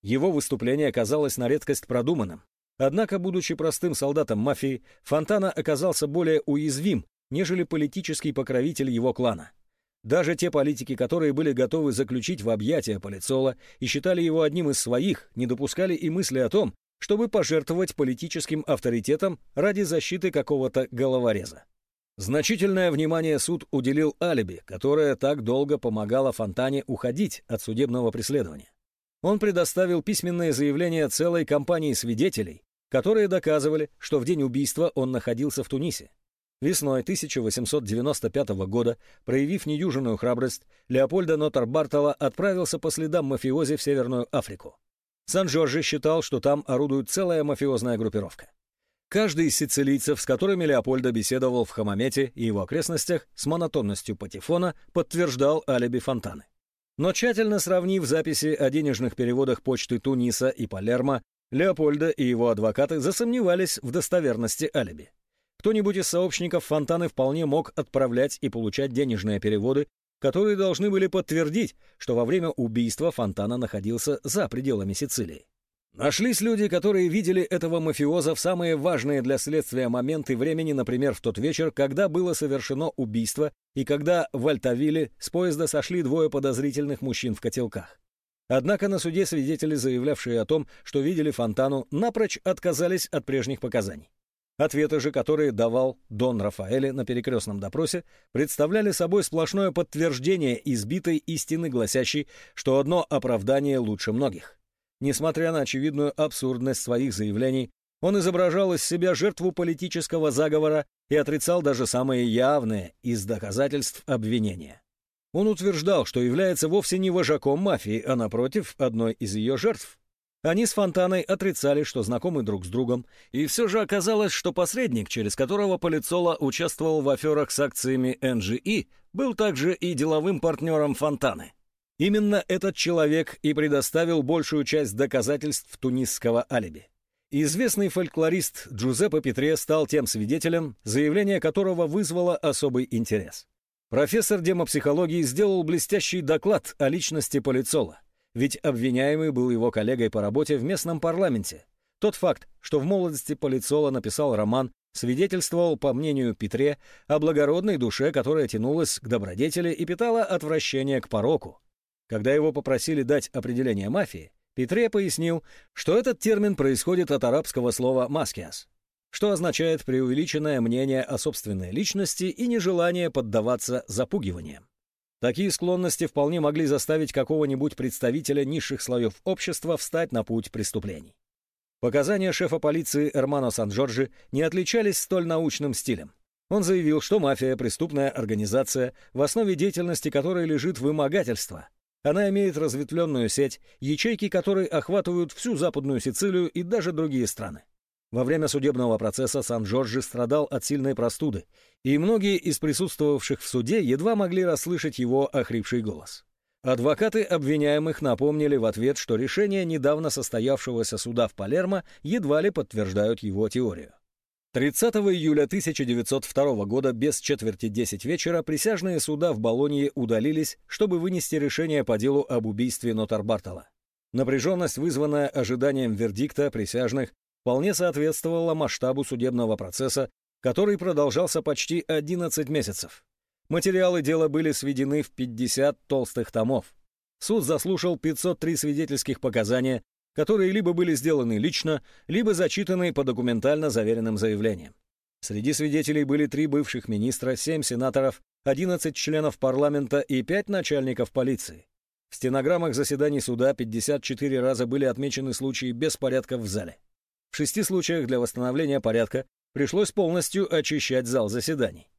Его выступление оказалось на редкость продуманным. Однако, будучи простым солдатом мафии, Фонтана оказался более уязвим, нежели политический покровитель его клана. Даже те политики, которые были готовы заключить в объятия Полицола и считали его одним из своих, не допускали и мысли о том, чтобы пожертвовать политическим авторитетом ради защиты какого-то головореза. Значительное внимание суд уделил алиби, которое так долго помогало Фонтане уходить от судебного преследования. Он предоставил письменное заявление целой компании свидетелей, которые доказывали, что в день убийства он находился в Тунисе. Весной 1895 года, проявив неюжинную храбрость, Леопольдо Нотар Бартола отправился по следам мафиози в Северную Африку. Сан-Джорджи считал, что там орудует целая мафиозная группировка. Каждый из сицилийцев, с которыми Леопольдо беседовал в Хамамете и его окрестностях с монотонностью патефона, подтверждал алиби Фонтаны. Но тщательно сравнив записи о денежных переводах почты Туниса и Палермо, Леопольда и его адвокаты засомневались в достоверности алиби. Кто-нибудь из сообщников Фонтаны вполне мог отправлять и получать денежные переводы, которые должны были подтвердить, что во время убийства Фонтана находился за пределами Сицилии. Нашлись люди, которые видели этого мафиоза в самые важные для следствия моменты времени, например, в тот вечер, когда было совершено убийство и когда в Альтавиле с поезда сошли двое подозрительных мужчин в котелках. Однако на суде свидетели, заявлявшие о том, что видели Фонтану, напрочь отказались от прежних показаний. Ответы же, которые давал Дон Рафаэле на перекрестном допросе, представляли собой сплошное подтверждение избитой истины, гласящей, что одно оправдание лучше многих. Несмотря на очевидную абсурдность своих заявлений, он изображал из себя жертву политического заговора и отрицал даже самые явные из доказательств обвинения. Он утверждал, что является вовсе не вожаком мафии, а, напротив, одной из ее жертв. Они с Фонтаной отрицали, что знакомы друг с другом, и все же оказалось, что посредник, через которого Полицола участвовал в аферах с акциями NGE, был также и деловым партнером Фонтаны. Именно этот человек и предоставил большую часть доказательств тунисского алиби. Известный фольклорист Джузеппе Петре стал тем свидетелем, заявление которого вызвало особый интерес. Профессор демопсихологии сделал блестящий доклад о личности Полицола, ведь обвиняемый был его коллегой по работе в местном парламенте. Тот факт, что в молодости Полицола написал роман, свидетельствовал, по мнению Петре, о благородной душе, которая тянулась к добродетели и питала отвращение к пороку. Когда его попросили дать определение мафии, Петре пояснил, что этот термин происходит от арабского слова «маскиас», что означает преувеличенное мнение о собственной личности и нежелание поддаваться запугиваниям. Такие склонности вполне могли заставить какого-нибудь представителя низших слоев общества встать на путь преступлений. Показания шефа полиции Эрмано Сан-Джорджи не отличались столь научным стилем. Он заявил, что мафия – преступная организация, в основе деятельности которой лежит вымогательство. Она имеет разветвленную сеть, ячейки которой охватывают всю Западную Сицилию и даже другие страны. Во время судебного процесса Сан-Джорджи страдал от сильной простуды, и многие из присутствовавших в суде едва могли расслышать его охрипший голос. Адвокаты обвиняемых напомнили в ответ, что решения недавно состоявшегося суда в Палермо едва ли подтверждают его теорию. 30 июля 1902 года без четверти 10 вечера присяжные суда в Болонье удалились, чтобы вынести решение по делу об убийстве Нотар Бартола. Напряженность, вызванная ожиданием вердикта присяжных, вполне соответствовала масштабу судебного процесса, который продолжался почти 11 месяцев. Материалы дела были сведены в 50 толстых томов. Суд заслушал 503 свидетельских показания, которые либо были сделаны лично, либо зачитаны по документально заверенным заявлениям. Среди свидетелей были три бывших министра, семь сенаторов, 11 членов парламента и пять начальников полиции. В стенограммах заседаний суда 54 раза были отмечены случаи беспорядков в зале. В шести случаях для восстановления порядка пришлось полностью очищать зал заседаний.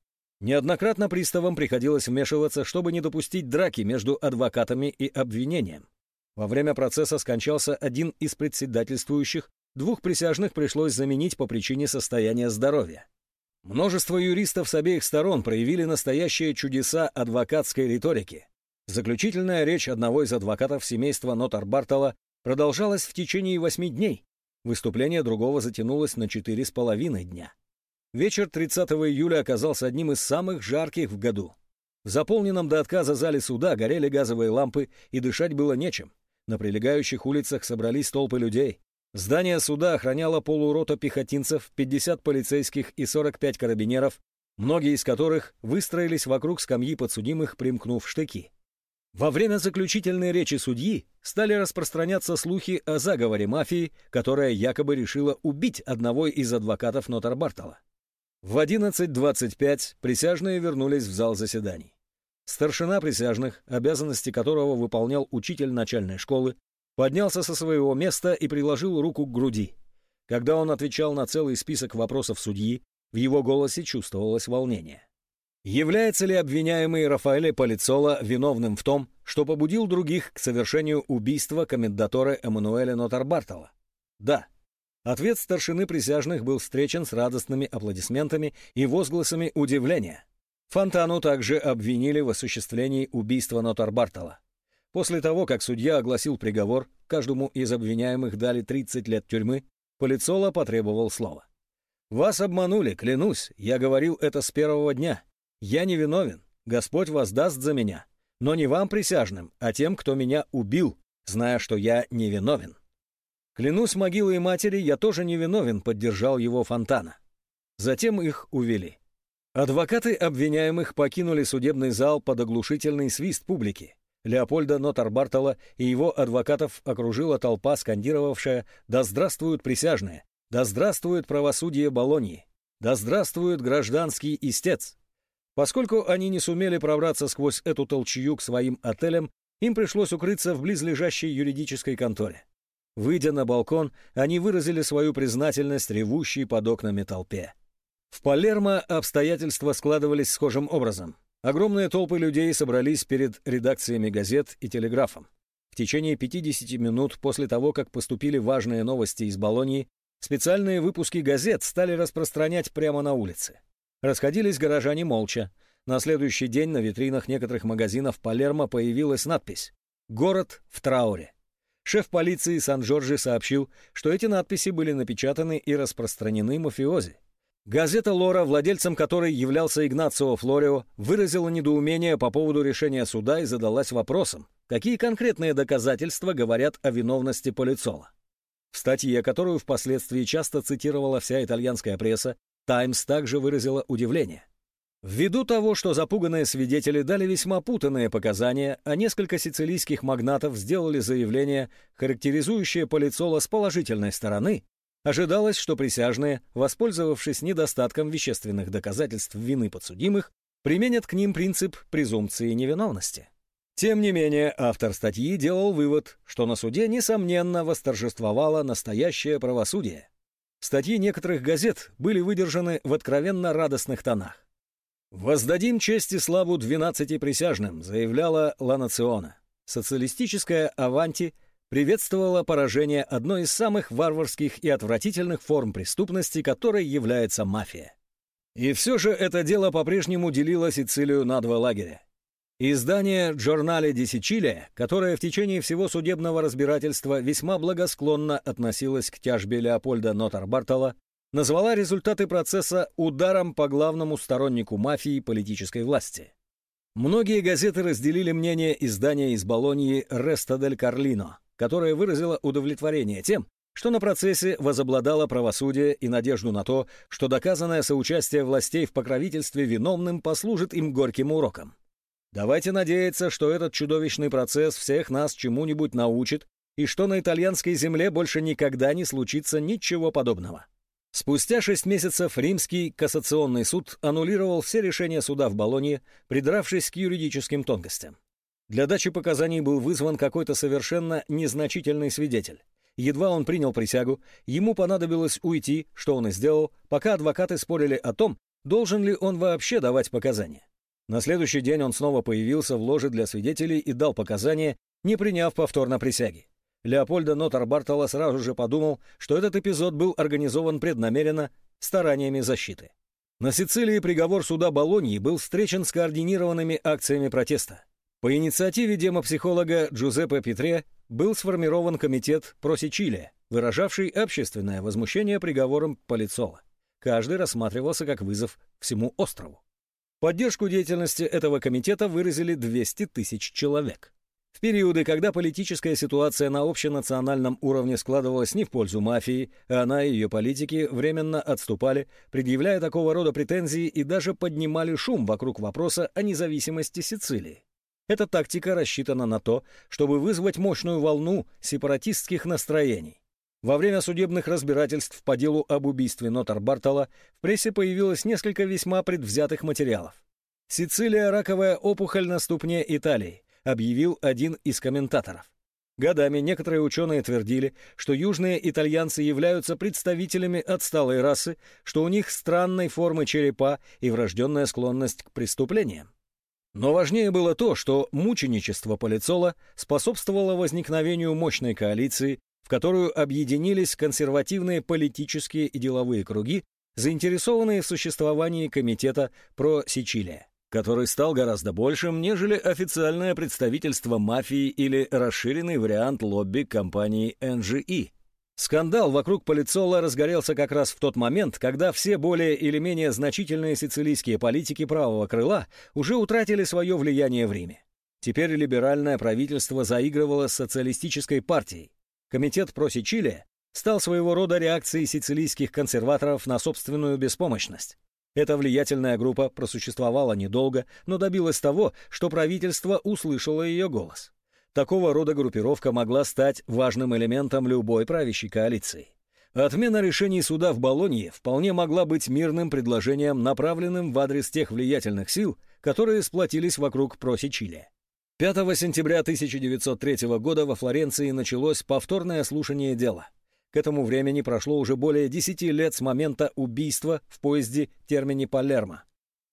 Неоднократно приставам приходилось вмешиваться, чтобы не допустить драки между адвокатами и обвинением. Во время процесса скончался один из председательствующих, двух присяжных пришлось заменить по причине состояния здоровья. Множество юристов с обеих сторон проявили настоящие чудеса адвокатской риторики. Заключительная речь одного из адвокатов семейства Нотар Бартола продолжалась в течение восьми дней. Выступление другого затянулось на четыре с половиной дня. Вечер 30 июля оказался одним из самых жарких в году. В заполненном до отказа зале суда горели газовые лампы, и дышать было нечем. На прилегающих улицах собрались толпы людей. Здание суда охраняло полурота пехотинцев, 50 полицейских и 45 карабинеров, многие из которых выстроились вокруг скамьи подсудимых, примкнув штыки. Во время заключительной речи судьи стали распространяться слухи о заговоре мафии, которая якобы решила убить одного из адвокатов Нотар Бартола. В 11.25 присяжные вернулись в зал заседаний. Старшина присяжных, обязанности которого выполнял учитель начальной школы, поднялся со своего места и приложил руку к груди. Когда он отвечал на целый список вопросов судьи, в его голосе чувствовалось волнение. Является ли обвиняемый Рафаэле Полицола виновным в том, что побудил других к совершению убийства комендатора Эммануэля Нотарбартола? Да. Ответ старшины присяжных был встречен с радостными аплодисментами и возгласами удивления. Фонтану также обвинили в осуществлении убийства Нотар Бартола. После того, как судья огласил приговор, каждому из обвиняемых дали 30 лет тюрьмы, Полицола потребовал слова. «Вас обманули, клянусь, я говорил это с первого дня. Я не виновен, Господь воздаст за меня, но не вам присяжным, а тем, кто меня убил, зная, что я не виновен». «Клянусь могилой матери, я тоже не виновен», — поддержал его Фонтана. Затем их увели. Адвокаты обвиняемых покинули судебный зал под оглушительный свист публики. Леопольда Нотарбартола и его адвокатов окружила толпа, скандировавшая «Да здравствуют присяжные! Да здравствует правосудие Болоньи! Да здравствует гражданский истец!» Поскольку они не сумели пробраться сквозь эту толчью к своим отелям, им пришлось укрыться в близлежащей юридической конторе. Выйдя на балкон, они выразили свою признательность ревущей под окнами толпе. В Палермо обстоятельства складывались схожим образом. Огромные толпы людей собрались перед редакциями газет и телеграфом. В течение 50 минут после того, как поступили важные новости из Болонии, специальные выпуски газет стали распространять прямо на улице. Расходились горожане молча. На следующий день на витринах некоторых магазинов Палермо появилась надпись «Город в трауре». Шеф полиции Сан-Джорджи сообщил, что эти надписи были напечатаны и распространены мафиози. Газета «Лора», владельцем которой являлся Игнацио Флорио, выразила недоумение по поводу решения суда и задалась вопросом, какие конкретные доказательства говорят о виновности Полицола. В статье, которую впоследствии часто цитировала вся итальянская пресса, «Таймс» также выразила удивление. Ввиду того, что запуганные свидетели дали весьма путанные показания, а несколько сицилийских магнатов сделали заявление, характеризующее Полицола с положительной стороны, Ожидалось, что присяжные, воспользовавшись недостатком вещественных доказательств вины подсудимых, применят к ним принцип презумпции невиновности. Тем не менее, автор статьи делал вывод, что на суде, несомненно, восторжествовало настоящее правосудие. Статьи некоторых газет были выдержаны в откровенно радостных тонах. «Воздадим честь и славу двенадцати присяжным», заявляла Ла Национа. Социалистическая «Аванти» приветствовала поражение одной из самых варварских и отвратительных форм преступности, которой является мафия. И все же это дело по-прежнему делило Сицилию на два лагеря. Издание «Джорнале ди Сичилия», которое в течение всего судебного разбирательства весьма благосклонно относилось к тяжбе Леопольда Нотар Бартола, назвала результаты процесса ударом по главному стороннику мафии политической власти. Многие газеты разделили мнение издания из Болоньи «Реста дель Карлино», которое выразило удовлетворение тем, что на процессе возобладало правосудие и надежду на то, что доказанное соучастие властей в покровительстве виновным послужит им горьким уроком. Давайте надеяться, что этот чудовищный процесс всех нас чему-нибудь научит и что на итальянской земле больше никогда не случится ничего подобного. Спустя шесть месяцев Римский кассационный суд аннулировал все решения суда в Болонье, придравшись к юридическим тонкостям. Для дачи показаний был вызван какой-то совершенно незначительный свидетель. Едва он принял присягу, ему понадобилось уйти, что он и сделал, пока адвокаты спорили о том, должен ли он вообще давать показания. На следующий день он снова появился в ложе для свидетелей и дал показания, не приняв повторно присяги. Леопольда Нотар Бартола сразу же подумал, что этот эпизод был организован преднамеренно стараниями защиты. На Сицилии приговор суда Болоньи был встречен с координированными акциями протеста. По инициативе демопсихолога Джузеппе Петре был сформирован комитет про Сичилия, выражавший общественное возмущение приговором Полицола. Каждый рассматривался как вызов всему острову. Поддержку деятельности этого комитета выразили 200 тысяч человек. В периоды, когда политическая ситуация на общенациональном уровне складывалась не в пользу мафии, а она и ее политики временно отступали, предъявляя такого рода претензии и даже поднимали шум вокруг вопроса о независимости Сицилии. Эта тактика рассчитана на то, чтобы вызвать мощную волну сепаратистских настроений. Во время судебных разбирательств по делу об убийстве Нотар Бартола в прессе появилось несколько весьма предвзятых материалов. «Сицилия – раковая опухоль на ступне Италии», объявил один из комментаторов. Годами некоторые ученые твердили, что южные итальянцы являются представителями отсталой расы, что у них странной формы черепа и врожденная склонность к преступлениям. Но важнее было то, что мученичество Полицола способствовало возникновению мощной коалиции, в которую объединились консервативные политические и деловые круги, заинтересованные в существовании комитета про Сичилия который стал гораздо большим, нежели официальное представительство мафии или расширенный вариант лобби компании NGE. Скандал вокруг Полицола разгорелся как раз в тот момент, когда все более или менее значительные сицилийские политики правого крыла уже утратили свое влияние в Риме. Теперь либеральное правительство заигрывало с социалистической партией. Комитет про Сичилия стал своего рода реакцией сицилийских консерваторов на собственную беспомощность. Эта влиятельная группа просуществовала недолго, но добилась того, что правительство услышало ее голос. Такого рода группировка могла стать важным элементом любой правящей коалиции. Отмена решений суда в Болонье вполне могла быть мирным предложением, направленным в адрес тех влиятельных сил, которые сплотились вокруг Просичилия. 5 сентября 1903 года во Флоренции началось повторное слушание дела. К этому времени прошло уже более 10 лет с момента убийства в поезде термини Палермо.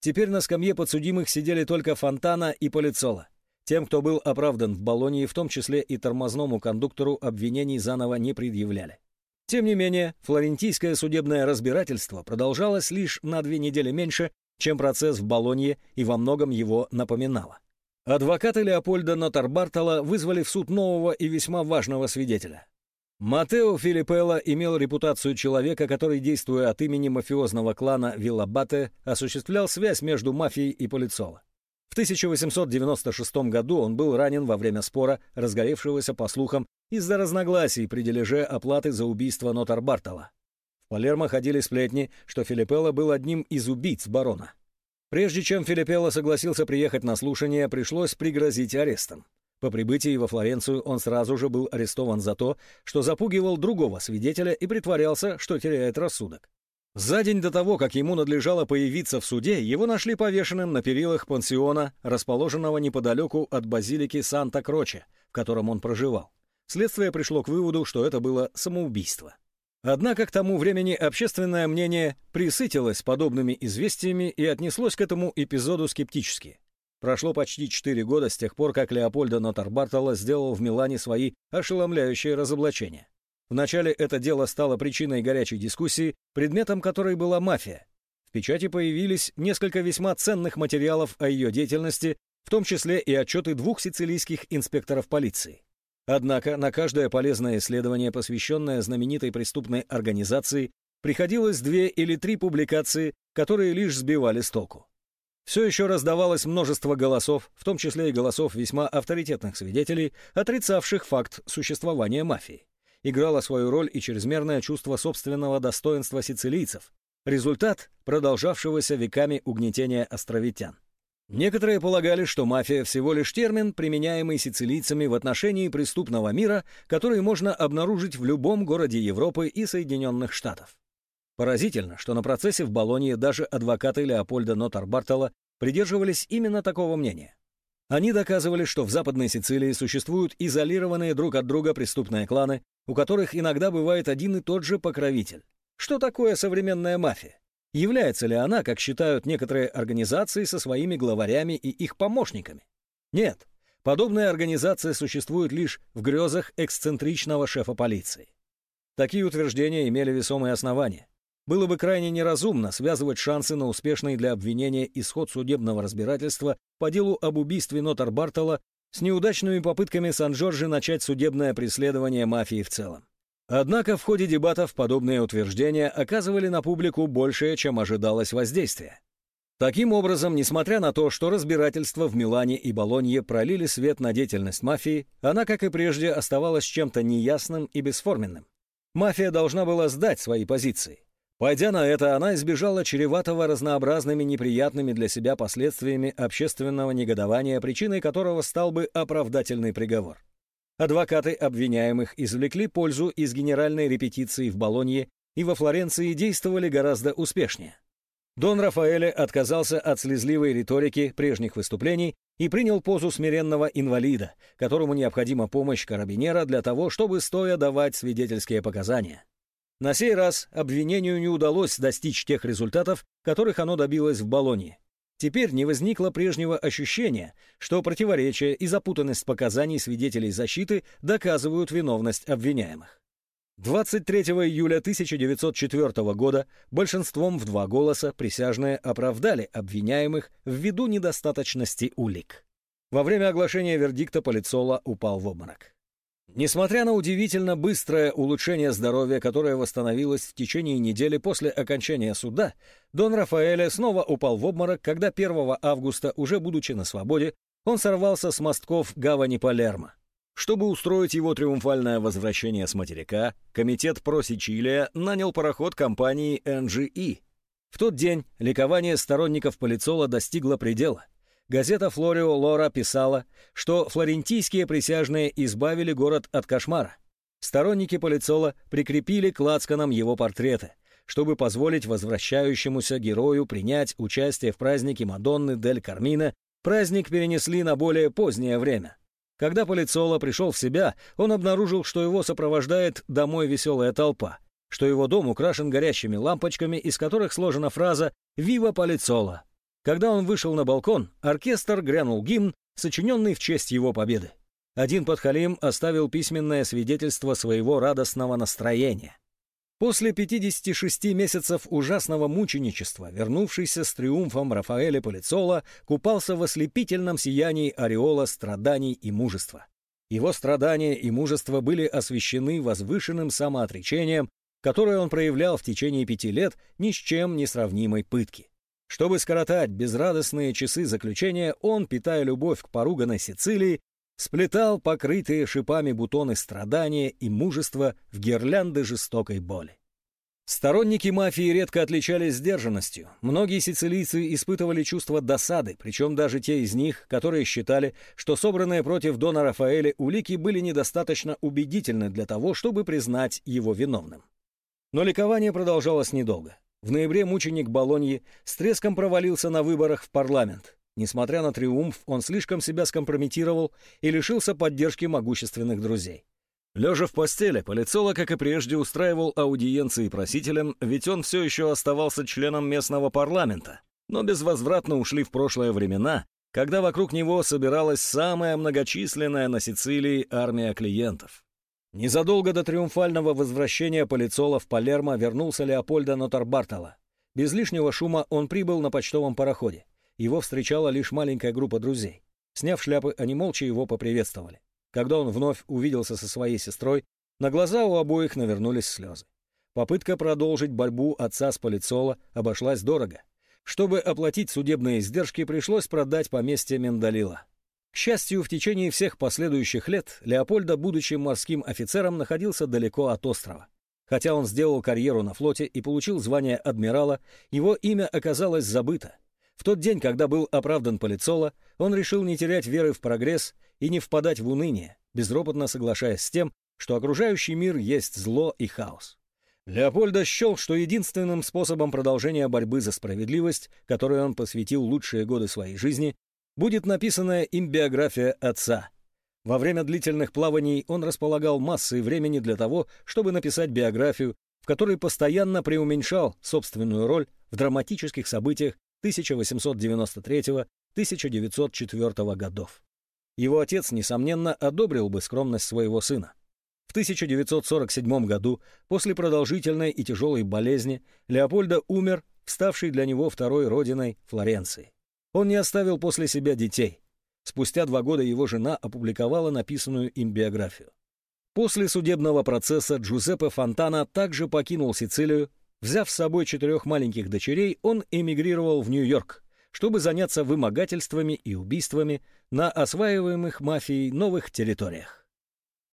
Теперь на скамье подсудимых сидели только Фонтана и Полицола. Тем, кто был оправдан в Болонии, в том числе и тормозному кондуктору, обвинений заново не предъявляли. Тем не менее, флорентийское судебное разбирательство продолжалось лишь на две недели меньше, чем процесс в Болонье и во многом его напоминало. Адвокаты Леопольда Нотарбартола вызвали в суд нового и весьма важного свидетеля Матео Филиппелло имел репутацию человека, который, действуя от имени мафиозного клана Виллабате, осуществлял связь между мафией и Полицоло. В 1896 году он был ранен во время спора, разгоревшегося, по слухам, из-за разногласий при дележе оплаты за убийство Нотар Бартола. В Палермо ходили сплетни, что Филиппелло был одним из убийц барона. Прежде чем Филиппелло согласился приехать на слушание, пришлось пригрозить арестом. По прибытии во Флоренцию он сразу же был арестован за то, что запугивал другого свидетеля и притворялся, что теряет рассудок. За день до того, как ему надлежало появиться в суде, его нашли повешенным на перилах пансиона, расположенного неподалеку от базилики Санта-Кроче, в котором он проживал. Следствие пришло к выводу, что это было самоубийство. Однако к тому времени общественное мнение присытилось подобными известиями и отнеслось к этому эпизоду скептически. Прошло почти четыре года с тех пор, как Леопольдо Нотарбартола сделал в Милане свои ошеломляющие разоблачения. Вначале это дело стало причиной горячей дискуссии, предметом которой была мафия. В печати появились несколько весьма ценных материалов о ее деятельности, в том числе и отчеты двух сицилийских инспекторов полиции. Однако на каждое полезное исследование, посвященное знаменитой преступной организации, приходилось две или три публикации, которые лишь сбивали с толку. Все еще раздавалось множество голосов, в том числе и голосов весьма авторитетных свидетелей, отрицавших факт существования мафии. Играло свою роль и чрезмерное чувство собственного достоинства сицилийцев, результат продолжавшегося веками угнетения островитян. Некоторые полагали, что мафия всего лишь термин, применяемый сицилийцами в отношении преступного мира, который можно обнаружить в любом городе Европы и Соединенных Штатов. Поразительно, что на процессе в Болонье даже адвокаты Леопольда Нотар Бартола придерживались именно такого мнения. Они доказывали, что в Западной Сицилии существуют изолированные друг от друга преступные кланы, у которых иногда бывает один и тот же покровитель. Что такое современная мафия? Является ли она, как считают некоторые организации, со своими главарями и их помощниками? Нет, подобная организация существует лишь в грезах эксцентричного шефа полиции. Такие утверждения имели весомые основания. Было бы крайне неразумно связывать шансы на успешный для обвинения исход судебного разбирательства по делу об убийстве Нотар Бартола с неудачными попытками Сан-Джорджи начать судебное преследование мафии в целом. Однако в ходе дебатов подобные утверждения оказывали на публику большее, чем ожидалось воздействие. Таким образом, несмотря на то, что разбирательства в Милане и Болонье пролили свет на деятельность мафии, она, как и прежде, оставалась чем-то неясным и бесформенным. Мафия должна была сдать свои позиции. Пойдя на это, она избежала чреватого разнообразными неприятными для себя последствиями общественного негодования, причиной которого стал бы оправдательный приговор. Адвокаты обвиняемых извлекли пользу из генеральной репетиции в Болонье и во Флоренции действовали гораздо успешнее. Дон Рафаэле отказался от слезливой риторики прежних выступлений и принял позу смиренного инвалида, которому необходима помощь карабинера для того, чтобы стоя давать свидетельские показания. На сей раз обвинению не удалось достичь тех результатов, которых оно добилось в Болонье. Теперь не возникло прежнего ощущения, что противоречие и запутанность показаний свидетелей защиты доказывают виновность обвиняемых. 23 июля 1904 года большинством в два голоса присяжные оправдали обвиняемых ввиду недостаточности улик. Во время оглашения вердикта Полицола упал в обморок. Несмотря на удивительно быстрое улучшение здоровья, которое восстановилось в течение недели после окончания суда, Дон Рафаэле снова упал в обморок, когда 1 августа, уже будучи на свободе, он сорвался с мостков гавани Палермо. Чтобы устроить его триумфальное возвращение с материка, комитет про Сичилия нанял пароход компании NGE. В тот день ликование сторонников Полицола достигло предела. Газета «Флорио Лора» писала, что флорентийские присяжные избавили город от кошмара. Сторонники Полицола прикрепили к лацканам его портреты, чтобы позволить возвращающемуся герою принять участие в празднике Мадонны дель Кармина. Праздник перенесли на более позднее время. Когда Полицола пришел в себя, он обнаружил, что его сопровождает домой веселая толпа, что его дом украшен горящими лампочками, из которых сложена фраза «Вива Полицола!». Когда он вышел на балкон, оркестр грянул гимн, сочиненный в честь его победы. Один подхалим оставил письменное свидетельство своего радостного настроения. После 56 месяцев ужасного мученичества, вернувшийся с триумфом Рафаэля Полицола, купался в ослепительном сиянии ореола страданий и мужества. Его страдания и мужество были освящены возвышенным самоотречением, которое он проявлял в течение пяти лет ни с чем не сравнимой пытки. Чтобы скоротать безрадостные часы заключения, он, питая любовь к поруганной Сицилии, сплетал покрытые шипами бутоны страдания и мужества в гирлянды жестокой боли. Сторонники мафии редко отличались сдержанностью. Многие сицилийцы испытывали чувство досады, причем даже те из них, которые считали, что собранные против Дона Рафаэля улики были недостаточно убедительны для того, чтобы признать его виновным. Но ликование продолжалось недолго. В ноябре мученик Болоньи с треском провалился на выборах в парламент. Несмотря на триумф, он слишком себя скомпрометировал и лишился поддержки могущественных друзей. Лежа в постели, Полицола, как и прежде, устраивал аудиенции просителям, ведь он все еще оставался членом местного парламента. Но безвозвратно ушли в прошлое времена, когда вокруг него собиралась самая многочисленная на Сицилии армия клиентов. Незадолго до триумфального возвращения Полицола в Палермо вернулся Леопольдо Нотарбартола. Без лишнего шума он прибыл на почтовом пароходе. Его встречала лишь маленькая группа друзей. Сняв шляпы, они молча его поприветствовали. Когда он вновь увиделся со своей сестрой, на глаза у обоих навернулись слезы. Попытка продолжить борьбу отца с Полицола обошлась дорого. Чтобы оплатить судебные издержки, пришлось продать поместье Мендалила. К счастью, в течение всех последующих лет Леопольда, будучи морским офицером, находился далеко от острова. Хотя он сделал карьеру на флоте и получил звание адмирала, его имя оказалось забыто. В тот день, когда был оправдан Полицола, он решил не терять веры в прогресс и не впадать в уныние, безропотно соглашаясь с тем, что окружающий мир есть зло и хаос. Леопольда счел, что единственным способом продолжения борьбы за справедливость, которой он посвятил лучшие годы своей жизни, будет написанная им биография отца. Во время длительных плаваний он располагал массой времени для того, чтобы написать биографию, в которой постоянно преуменьшал собственную роль в драматических событиях 1893-1904 годов. Его отец, несомненно, одобрил бы скромность своего сына. В 1947 году, после продолжительной и тяжелой болезни, Леопольда умер, вставший для него второй родиной Флоренции. Он не оставил после себя детей. Спустя два года его жена опубликовала написанную им биографию. После судебного процесса Джузеппе Фонтана также покинул Сицилию. Взяв с собой четырех маленьких дочерей, он эмигрировал в Нью-Йорк, чтобы заняться вымогательствами и убийствами на осваиваемых мафией новых территориях.